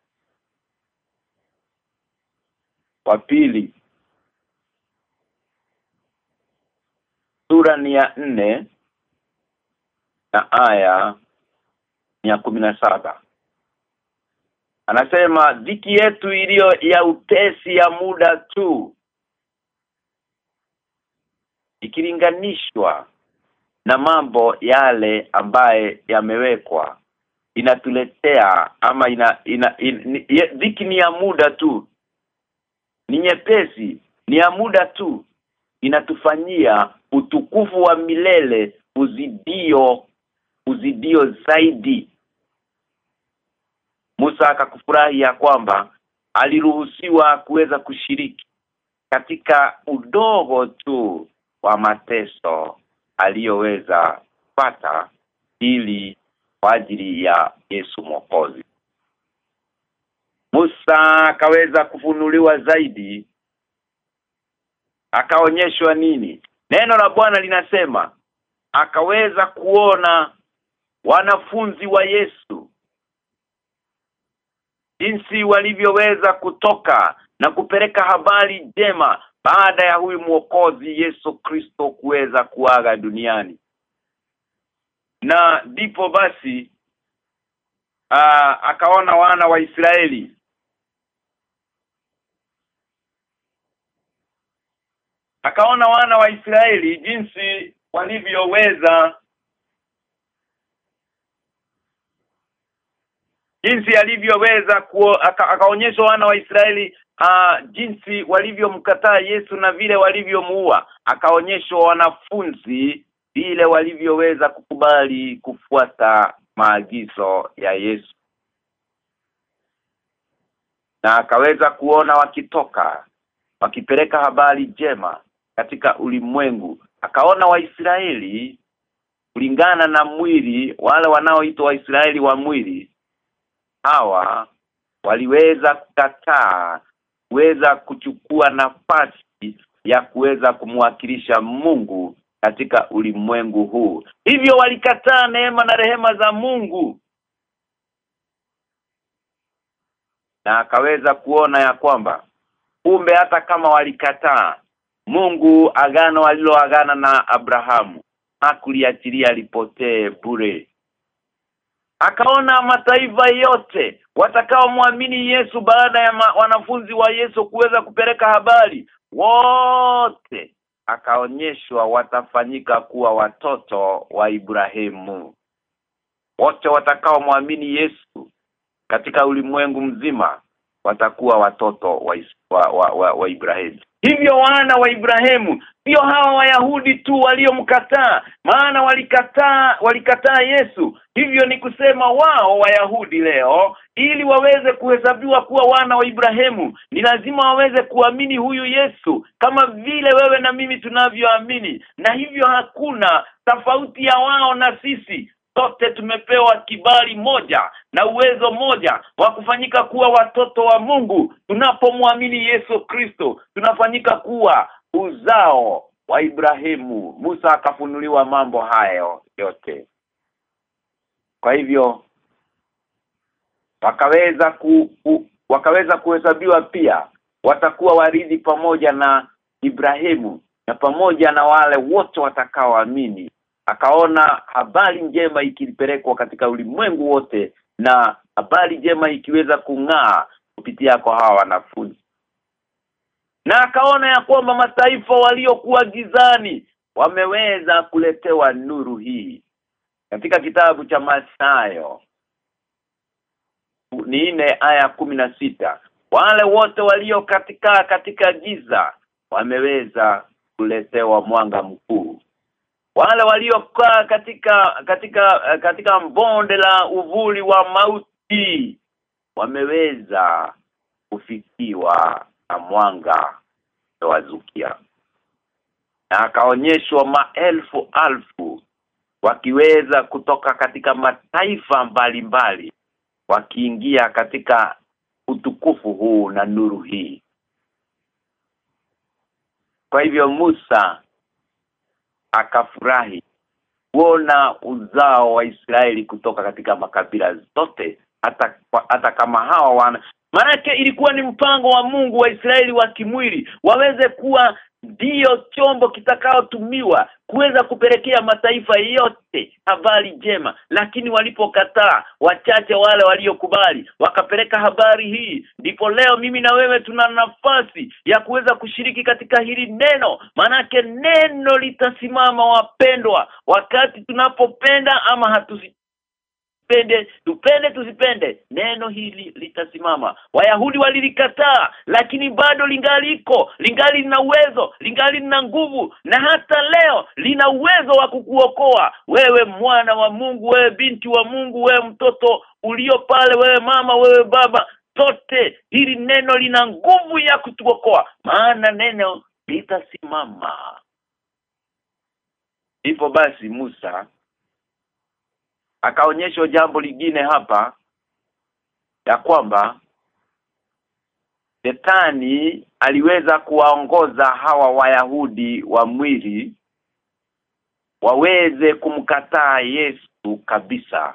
[SPEAKER 2] wa pili sura ni ya nne na aya ni ya kumi na saba. Anasema dhiki yetu iliyo ya utesi ya muda tu ikilinganishwa na mambo yale ambaye yamewekwa inatuletea ama ina, ina, ina, ina dhiki ni ya muda tu ni nyepesi ni ya muda tu inatufanyia utukufu wa milele uzidio uzidio zaidi Musa akakufurahi ya kwamba aliruhusiwa kuweza kushiriki katika udogo tu wa mateso aliyoweza kupata ili kwa ajili ya Yesu Mwokozi. Musa akaweza kufunuliwa zaidi akaonyeshwa nini? Neno la Bwana linasema akaweza kuona wanafunzi wa Yesu jinsi walivyoweza kutoka na kupeleka habari njema baada ya huyu mwokozi Yesu Kristo kuweza kuaga duniani. Na ndipo basi aa, akaona wana wa Israeli akaona wana wa Israeli jinsi walivyoweza. Jinsi alivyoweza aka, akaonyesha wana wa Israeli uh, jinsi walivyomkataa Yesu na vile walivyomuua. Akaonyeshwa wanafunzi vile walivyoweza kukubali kufuata maagizo ya Yesu. Na akaweza kuona wakitoka wakipeleka habari njema katika ulimwengu. Akaona waisraeli kulingana na mwili wale wanaoitwa waisraeli wa mwili hawa waliweza kukataa kuweza kuchukua nafasi ya kuweza kumwakilisha Mungu katika ulimwengu huu. Hivyo walikataa neema na rehema za Mungu. Na akaweza kuona ya kwamba kumbe hata kama walikataa Mungu agano aliloagana na Abrahamu hakuliachilia lipotee bure. Akaona mataifa yote watakaomwamini Yesu baada ya wanafunzi wa Yesu kuweza kupeleka habari wote akaonyeshwa watafanyika kuwa watoto wa Ibrahimu. Wote watakaomwamini Yesu katika ulimwengu mzima watakuwa watoto wa, wa, wa, wa, wa Ibrahimu. Hivyo wana wa Ibrahimu sio hawa wayahudi tu waliomkataa maana walikataa walikataa Yesu. Hivyo ni kusema wao wayahudi leo ili waweze kuhesabiwa kuwa wana wa Ibrahimu ni lazima waweze kuamini huyu Yesu kama vile wewe na mimi tunavyoamini. Na hivyo hakuna tofauti ya wao na sisi sote tumepewa kibali moja na uwezo moja wa kufanyika kuwa watoto wa Mungu. Tunapomwamini Yesu Kristo tunafanyika kuwa uzao wa Ibrahimu. Musa akafunuliwa mambo hayo yote. Kwa hivyo wakaweza ku, ku wakaweza kuhesabiwa pia watakuwa waridhi pamoja na Ibrahimu na pamoja na wale wote watakaoamini akaona habari njema ikilipelekwa katika ulimwengu wote na habari njema ikiweza kung'aa kupitia kwa hawa wanafunzi. Na akaona ya kwamba mataifa waliokuwa gizani wameweza kuletewa nuru hii. Katika kitabu cha Mathayo ni nne aya na sita wale wote walio katika katika giza wameweza kuletewa mwanga mkuu wale waliokaa katika katika katika bonde la uvuli wa mauti wameweza kufikiwa na mwanga wazukia. Na akaonyeshwa maelfu alfu wakiweza kutoka katika mataifa mbalimbali mbali, wakiingia katika utukufu huu na nuru hii. Kwa hivyo Musa akafurahi kuona uzao wa Israeli kutoka katika makabila zote hata hata kama hawa wana Maanake ilikuwa ni mpango wa Mungu wa Israeli wa kimwili waweze kuwa ndiyo chombo kitakaotumiwa kuweza kupelekea mataifa yote habari njema. Lakini walipokataa wachache wale waliokubali wakapeleka habari hii. Ndipo leo mimi na wewe tuna nafasi ya kuweza kushiriki katika hili neno. Manake neno litasimama wapendwa wakati tunapopenda ama hatusi tupende tupende tusipende neno hili litasimama. Wayahudi walilikataa lakini bado lingali lingaliko lingali lina uwezo lingali lina nguvu na hata leo lina uwezo wa kukuokoa. Wewe mwana wa Mungu wewe binti wa Mungu wewe mtoto ulio pale wewe mama wewe baba sote hili neno lina nguvu ya kutuokoa. Maana neno litasimama. Hivyo basi Musa akaonyeshwa jambo lingine hapa ya kwamba Shetani aliweza kuwaongoza hawa Wayahudi wa mwili waweze kumkataa Yesu kabisa.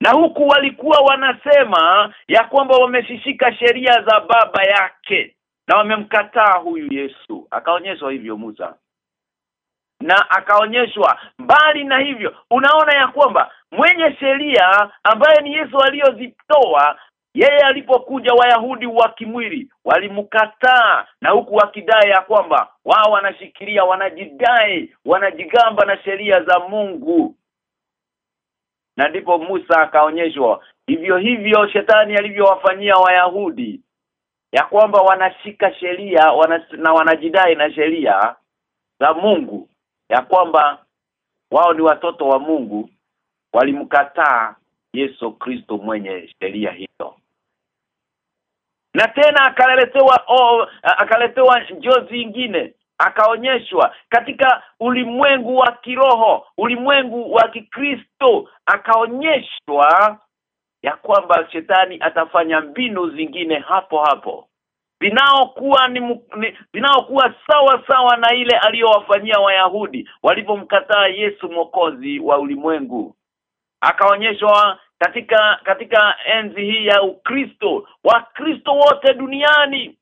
[SPEAKER 2] Na huku walikuwa wanasema ya kwamba wameshishika sheria za baba yake na wamemkataa huyu Yesu. Akaonyeshwa hivyo Musa. Na akaonyeshwa. Mbali na hivyo unaona ya kwamba mwenye sheria ambaye ni Yesu aliyozitoa yeye alipokuja wayahudi wa kimwili walimkataa na huku wakidai ya kwamba wao wanashikilia wanajidai wanajigamba na sheria za Mungu. Na ndipo Musa akaonyeshwa. Hivyo hivyo shetani alivyowafanyia wayahudi ya kwamba wanashika sheria wana, na wanajidai na sheria za Mungu ya kwamba wao ni watoto wa Mungu walimkataa Yesu Kristo mwenye sheria hizo na tena akaletewa oh, akaletewa njozi nyingine akaonyeshwa katika ulimwengu wa kiroho ulimwengu wa kikristo akaonyeshwa ya kwamba shetani atafanya mbinu zingine hapo hapo vinaokuwa ni, ni vinaokuwa sawa sawa na ile aliyowafanyia wayahudi walipomkataa Yesu mwokozi wa ulimwengu. Akaonyeshwa katika katika enzi hii ya Ukristo wakristo wote duniani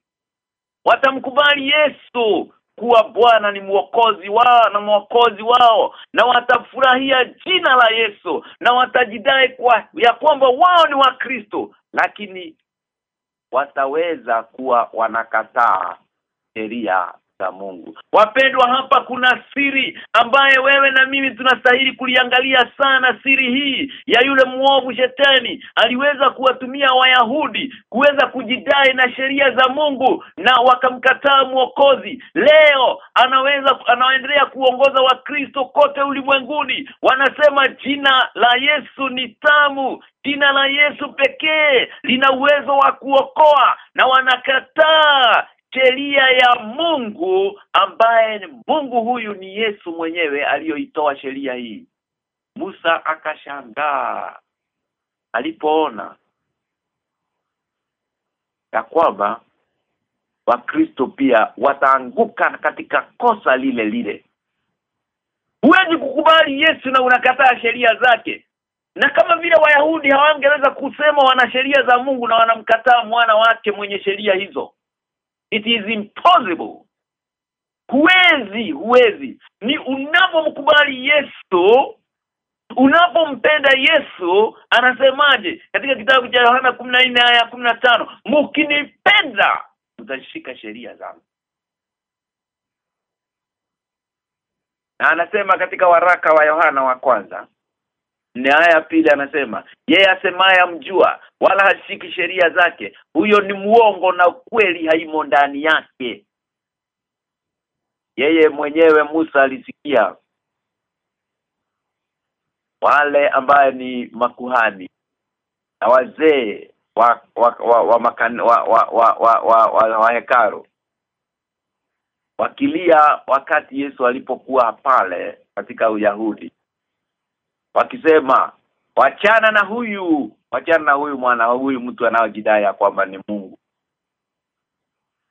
[SPEAKER 2] watamkubali Yesu kuwa Bwana ni mwokozi wao na mwokozi wao na watafurahia jina la Yesu na watajidai kwa ya kwamba wao ni wakristo lakini wataweza kuwa wanakataa sheria za Mungu. Wapendwa hapa kuna siri ambaye wewe na mimi tunastahili kuliangalia sana siri hii ya yule muovu shetani aliweza kuwatumia Wayahudi kuweza kujidai na sheria za Mungu na wakamkataa mwokozi. Leo anaweza anaendelea kuongoza Wakristo kote ulimwenguni. Wanasema jina la Yesu ni tamu, jina la Yesu pekee lina uwezo wa kuokoa na wanakataa sheria ya Mungu ambaye Mungu huyu ni Yesu mwenyewe aliyoitoa sheria hii. Musa akashangaa alipoona ya kwamba Wakristo pia wataanguka katika kosa lile lile. Huwezi kukubali Yesu na unakataa sheria zake. Na kama vile Wayahudi hawangeweza kusema wana sheria za Mungu na wanamkataa mwana wake mwenye sheria hizo it is impossible. Huwezi huwezi. Ni unapomkubali Yesu unapompenda Yesu anasemaje? Katika kitabu cha Yohana 14 aya 15 mkinipenda mtashika sheria zangu. Na anasema katika waraka wa Yohana wa kwanza na aya pili anasema yeye asemaye amjua wala hashiki sheria zake huyo ni muongo na kweli haimo ndani yake. Yeye mwenyewe Musa alisikia. Wale ambaye ni makuhani na wazee wa wa wa wa, wa, wa, wa, wa, wa, wa, wa hekaru wakilia wakati Yesu alipokuwa pale katika Uyahudi wakisema wachana na huyu wachana na huyu mwana huyu mtu anaojidai ya kwamba ni Mungu.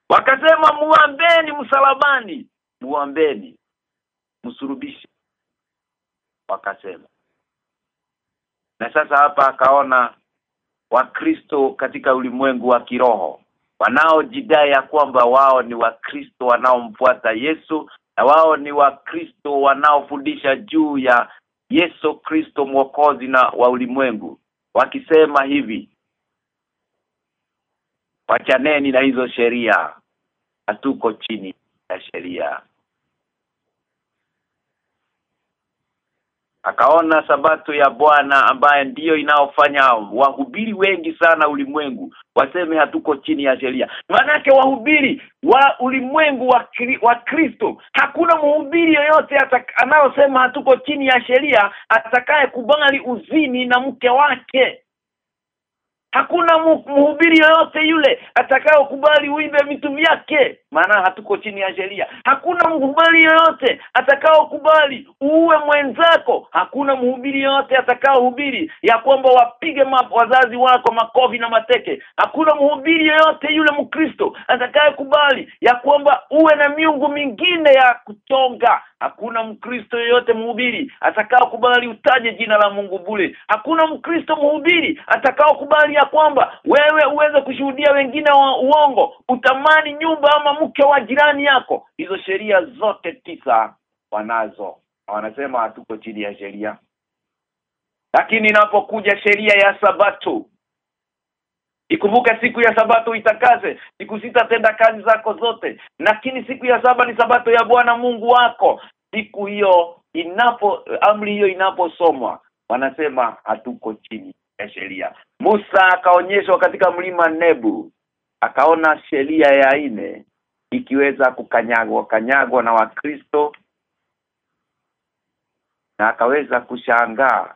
[SPEAKER 2] Wakasema muambeni msalabani muambeni msurubishe. Wakasema. Na sasa hapa akaona wakristo katika ulimwengu wa kiroho wanaojidai ya kwamba wao ni wakristo wanaomfuata Yesu na wao ni wakristo wanaofundisha juu ya Yesu Kristo mwokozi na wa ulimwengu wakisema hivi wachaneni na hizo sheria hatuko chini ya sheria akaona sabato ya Bwana ambaye ndiyo inaofanya wahubiri wengi sana ulimwengu waseme hatuko chini ya sheria. Manake wahubiri wa ulimwengu wa, kri, wa Kristo hakuna mhubiri yoyote anayosema hatuko chini ya sheria atakaye kubali uzini na mke wake Hakuna mhubiri yoyote yule atakayokubali uibe vitu vyake maana hatuko chini ya sheria. Hakuna mhubiri yoyote atakayokubali uue mwenzako. Hakuna mhubiri yoyote atakayohubiri ya kwamba wapige wazazi wako makofi na mateke. Hakuna mhubiri yoyote yule Mkristo atakayekubali ya kwamba uwe na miungu mingine ya kutonga. Hakuna Mkristo yoyote mhubiri atakao kubali utaje jina la Mungu bure. Hakuna Mkristo mhubiri atakao kubali ya kwamba wewe uweze kushuhudia wengine wa uongo, utamani nyumba ama mke wa jirani yako. Hizo sheria zote tisa wanazo. Wanasema hatuko chini ya sheria. Lakini inapokuja sheria ya sabato Ikumbuke siku ya sabato itakaze siku sita tenda kazi zako zote lakini siku ya saba ni sabato ya Bwana Mungu wako siku hiyo inapo amri hiyo inaposomwa wanasema hatuko chini ya sheria. Musa akaonyeshwa katika mlima Nebu akaona sheria ya ine ikiweza kukanyagwa kanyagwa na Wakristo na akaweza kushangaa.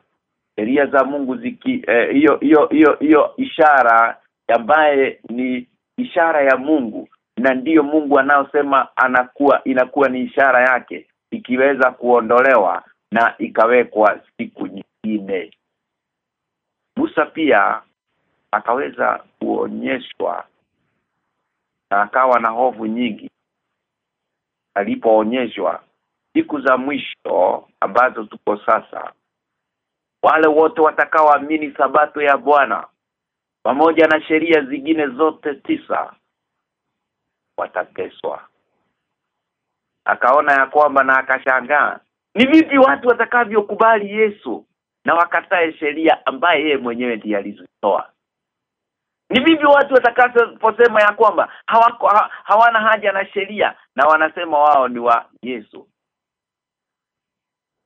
[SPEAKER 2] Sheria za Mungu ziki hiyo eh, hiyo hiyo hiyo ishara ambaye ni ishara ya Mungu na ndiyo Mungu anayosema anakuwa inakuwa ni ishara yake ikiweza kuondolewa na ikawekwa siku nyingine. Musa pia akaweza kuonyeshwa na akawa na hofu nyingi alipoonyeshwa siku za mwisho ambazo tuko sasa. Wale wote watakaoamini sabato ya Bwana pamoja na sheria zingine zote tisa watateswa akaona ya kwamba na akashangaa ni vipi watu watakavyokubali Yesu na wakatae sheria ambaye yeye mwenyewe ndiye alizitoa? Ni vipi watu watakaposema ya kwamba hawako ha, hawana haja na sheria na wanasema wao ni wa Yesu?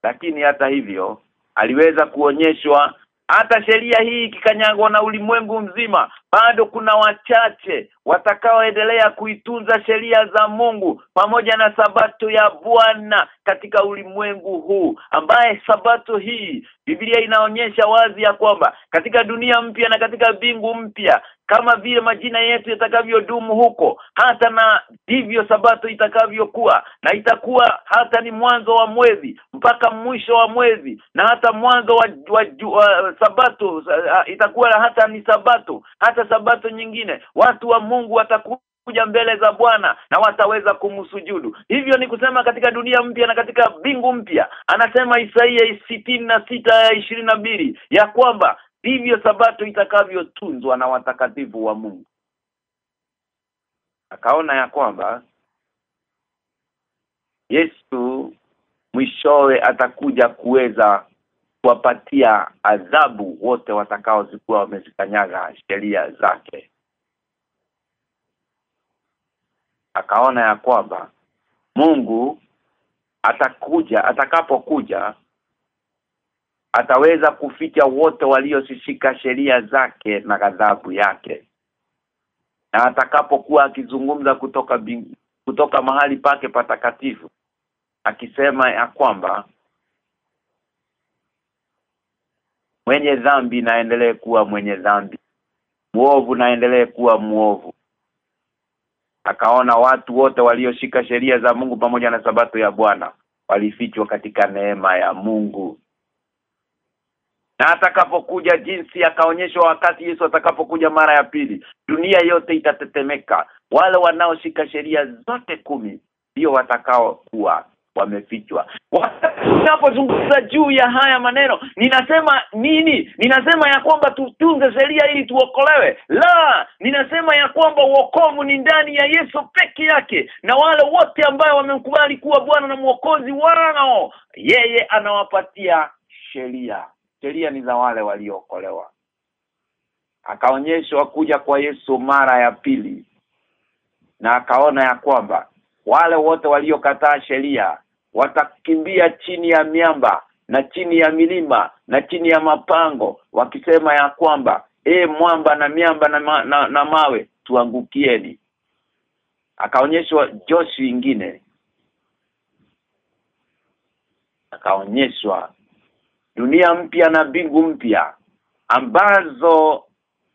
[SPEAKER 2] Lakini hata hivyo aliweza kuonyeshwa hata sheria hii ikikanyagwa na ulimwengu mzima bado kuna wachache watakaoendelea kuitunza sheria za Mungu pamoja na sabato ya Bwana katika ulimwengu huu ambaye sabato hii Biblia inaonyesha wazi ya kwamba katika dunia mpya na katika bingu mpya kama vile majina yetu yatakavyodumu huko hata na ndivyo sabato itakavyokuwa na itakuwa hata ni mwanzo wa mwezi mpaka mwisho wa mwezi na hata mwanzo wa, wa, wa sabato uh, itakuwa hata ni sabato hata sabato nyingine watu wa Mungu watakuja kuja mbele za Bwana na wataweza kumsujudu. Hivyo ni kusema katika dunia mpya na katika bingu mpya. Anasema Isaia sitini na sita ya ishirini na mbili ya kwamba ndivyo sabato itakavyotunzwa na watakatifu wa Mungu. Akaona ya kwamba Yesu mwishowe atakuja kuweza kuwapatia adhabu wote watakao zikuwa wamezikanyaga sheria zake. Akaona ya kwamba Mungu atakuja atakapokuja ataweza kuficha wote waliosishika sheria zake na ghadhabu yake. Na atakapokuwa akizungumza kutoka bing, kutoka mahali pake patakatifu akisema ya kwamba mwenye dhambi naendelee kuwa mwenye dhambi. Muovu naendelee kuwa muovu akaona watu wote walioshika sheria za Mungu pamoja na sabato ya Bwana walifichwa katika neema ya Mungu. Na atakapokuja jinsi akaonyeshwa wakati Yesu atakapokuja mara ya pili dunia yote itatetemeka. Wale wanaoshika sheria zote kumi ndio watakao kuwa wamefichwa. Unapozungumza juu ya haya maneno ninasema nini? Ninasema ya kwamba tutunze sheria ili tuokolewe? La ninasema ya kwamba uokovu ni ndani ya Yesu peke yake na wale wote ambao wamemkubali kuwa Bwana na Mwokozi wao. Yeye anawapatia sheria. Sheria ni za wale waliookolewa. Akaonyeshwa kuja kwa Yesu mara ya pili na akaona ya kwamba wale wote waliokataa sheria watakimbia chini ya miamba na chini ya milima na chini ya mapango wakisema ya kwamba e mwamba na miamba na, ma, na, na mawe tuangukieni. Akaonyeshwa Joshi ingine akaonyeshwa dunia mpya na mbingu mpya ambazo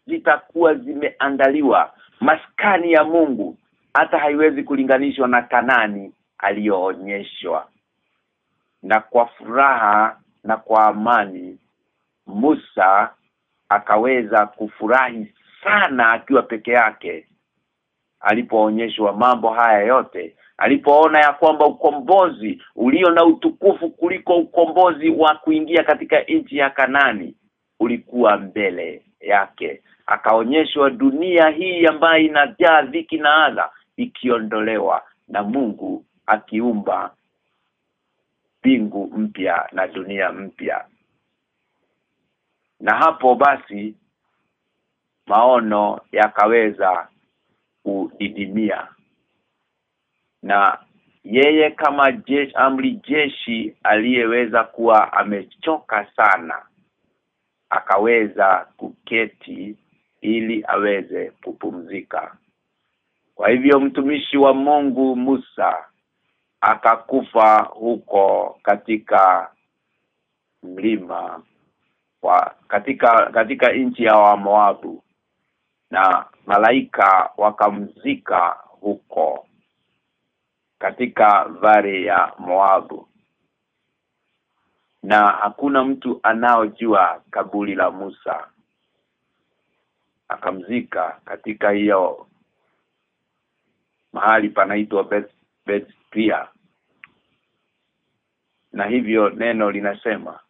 [SPEAKER 2] zitakuwa zimeandaliwa. Maskani ya Mungu hata haiwezi kulinganishwa na Kanani aliyoonyeshwa. Na kwa furaha na kwa amani Musa akaweza kufurahi sana akiwa peke yake alipoonyeshwa mambo haya yote alipoona ya kwamba ukombozi ulio na utukufu kuliko ukombozi wa kuingia katika nchi ya Kanani ulikuwa mbele yake. Akaonyeshwa dunia hii ambayo inajaa dhiki na adha ikiondolewa na Mungu akiumba bingu mpya na dunia mpya. Na hapo basi maono yakaweza kudidimia. Na yeye kama jeshi, amri jeshi aliyeweza kuwa amechoka sana akaweza kuketi ili aweze kupumzika kwa hivyo mtumishi wa Mungu Musa akakufa huko katika mlima wa katika katika nchi ya wa Moabu na malaika wakamzika huko katika vare ya Moabu. Na hakuna mtu anaojua kaburi la Musa. Akamzika katika hiyo mahali panaitwa Beth, pia na hivyo neno linasema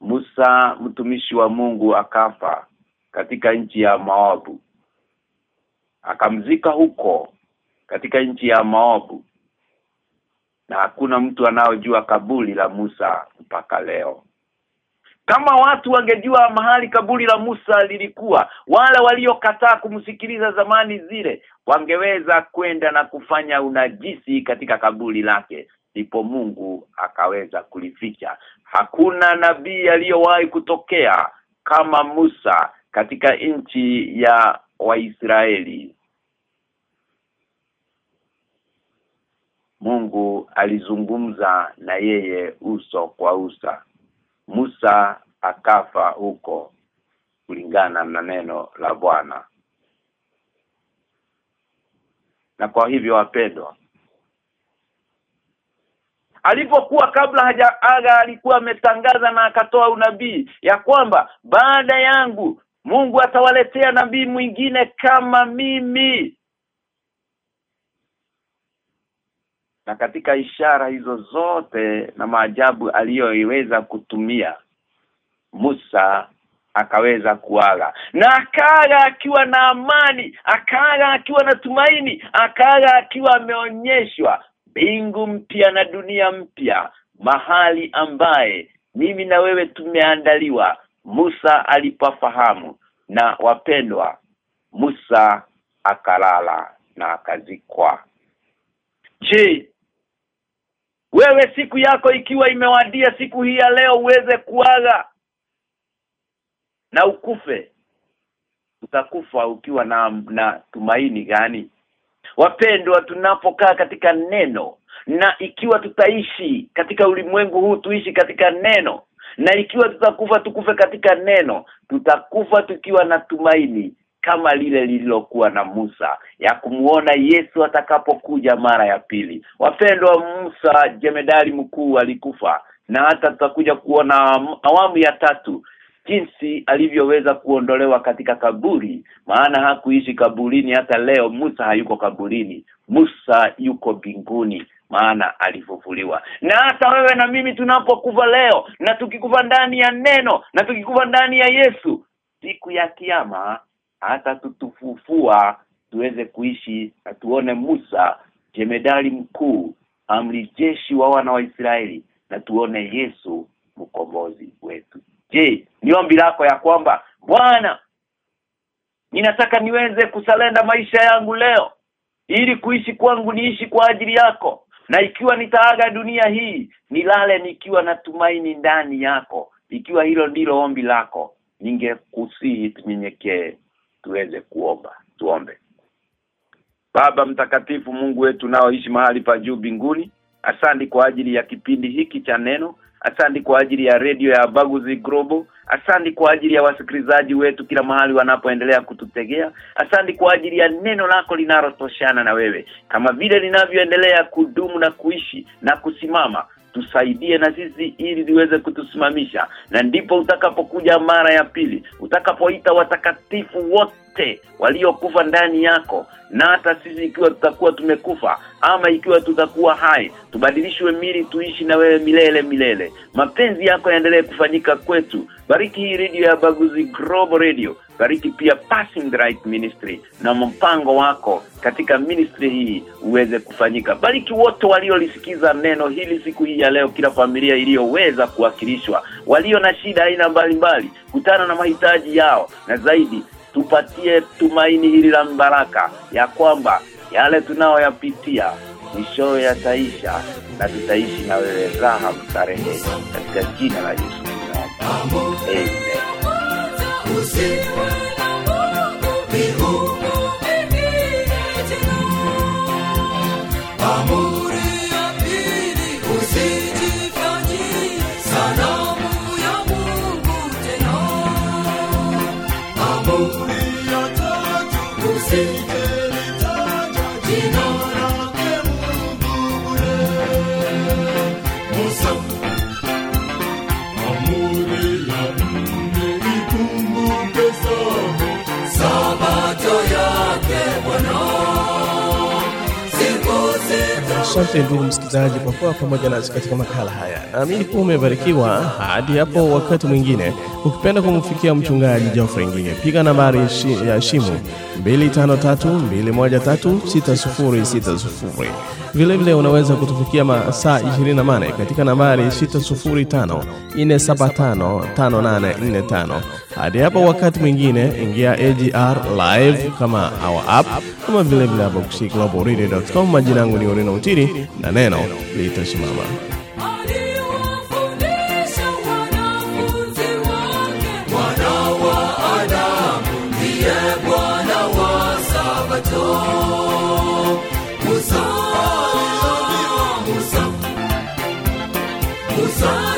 [SPEAKER 2] Musa mtumishi wa Mungu akafa katika nchi ya Moabu. Akamzika huko katika nchi ya Moabu. Na hakuna mtu anaojua kaburi la Musa mpaka leo kama watu wangejua mahali kaburi la Musa lilikuwa wale waliokataa kumsikiliza zamani zile wangeweza kwenda na kufanya unajisi katika kaburi lake. Ndipo Mungu akaweza kulificha. Hakuna nabii aliyowahi kutokea kama Musa katika nchi ya Waisraeli. Mungu alizungumza na yeye uso kwa uso. Musa akafa huko kulingana na neno la Bwana. Na kwa hivyo wapendwa alipokuwa kabla hajaaga alikuwa ametangaza na akatoa unabii ya kwamba baada yangu Mungu atawaletea nabii mwingine kama mimi. Na katika ishara hizo zote na maajabu aliyoiweza kutumia Musa akaweza kuaga. Na akaga akiwa na amani akaga akiwa na tumaini akaga akiwa ameonyeshwa mbingu mpya na dunia mpya mahali ambaye mimi na wewe tumeandaliwa. Musa alipafahamu na wapendwa Musa akalala na akazikwa. Je wewe siku yako ikiwa imewadia siku hii ya leo uweze kuaga na ukufe utakufa ukiwa na na tumaini gani? Wapendwa tunapokaa katika neno na ikiwa tutaishi katika ulimwengu huu tuishi katika neno na ikiwa tutakufa tukufe katika neno tutakufa tukiwa na tumaini kama lile lililokuwa na Musa ya kumuona Yesu atakapokuja mara ya pili. Wapendwa Musa jemedali mkuu alikufa na hata tutakuja kuona awamu ya tatu jinsi alivyoweza kuondolewa katika kaburi. Maana hakuishi kaburini hata leo. Musa hayuko kaburini. Musa yuko binguni. Maana alifufuliwa. Na hata wewe na mimi tunapokuva leo na tukikuva ndani ya neno na tukikuva ndani ya Yesu siku ya kiyama hata tutufufua tuweze kuishi na tuone Musa jemedali mkuu amri jeshi wa wana wa Israeli na tuone Yesu mkombozi wetu je ni ombi lako ya kwamba bwana ninataka niweze kusalenda maisha yangu leo ili kuishi kwangu niishi kwa ajili yako. Na ikiwa nitaaga dunia hii nilale nikiwa na tumaini ndani yako. Ikiwa hilo ndilo ombi lako ningekusihi tunyenyekee tuweze kuomba tuombe. Baba mtakatifu Mungu wetu naoishi mahali pa juu mbinguni asante kwa ajili ya kipindi hiki cha neno asante kwa ajili ya redio ya Baguzi Global. Asante kwa ajili ya wasikilizaji wetu kila mahali wanapoendelea kututegea. Asante kwa ajili ya neno lako linalotoshana na wewe. Kama vile linavyoendelea kudumu na kuishi na kusimama tusaidie na sisi ili liweze kutusimamisha. Na ndipo utakapokuja mara ya pili utakapoita watakatifu wote waliokufa ndani yako na hata sisi ikiwa tutakuwa tumekufa ama ikiwa tutakuwa hai tubadilishwe mili tuishi na wewe milele milele. Mapenzi yako yaendelee kufanyika kwetu bariki hii redio ya Baguzi Global Radio. Bariki pia Passing Right Ministry na mpango wako katika ministry hii uweze kufanyika. Bariki wote waliolisikiza neno hili siku hii ya leo kila familia iliyoweza kuwakilishwa walio na shida aina mbalimbali kutana na mahitaji yao. Na zaidi tupatie tumaini hili la mbaraka ya kwamba yale tunaoyapitia ya yataisha na tutaishi na wewe raha mstarehe katika jina la Yesu tunaomba
[SPEAKER 3] Asante ndugu msikilizaji kwa kuwa pamoja nasi katika makala haya. Naamini kuwa umebarikiwa. Hadi hapo wakati mwingine, ukipenda kumfikia mchungaji Geoffrey Ngige, piga nambari ya simu 2532136060. Vile vile unaweza kutufikia masaa 24 katika nambari 605 475 5845. Hadi hapo wakati mwingine, ingia AGR live kama our app kama vile vile hapo kushikglobalradio.com. Majina yangu ni Orino Utiri na neno litasimama.
[SPEAKER 1] Musa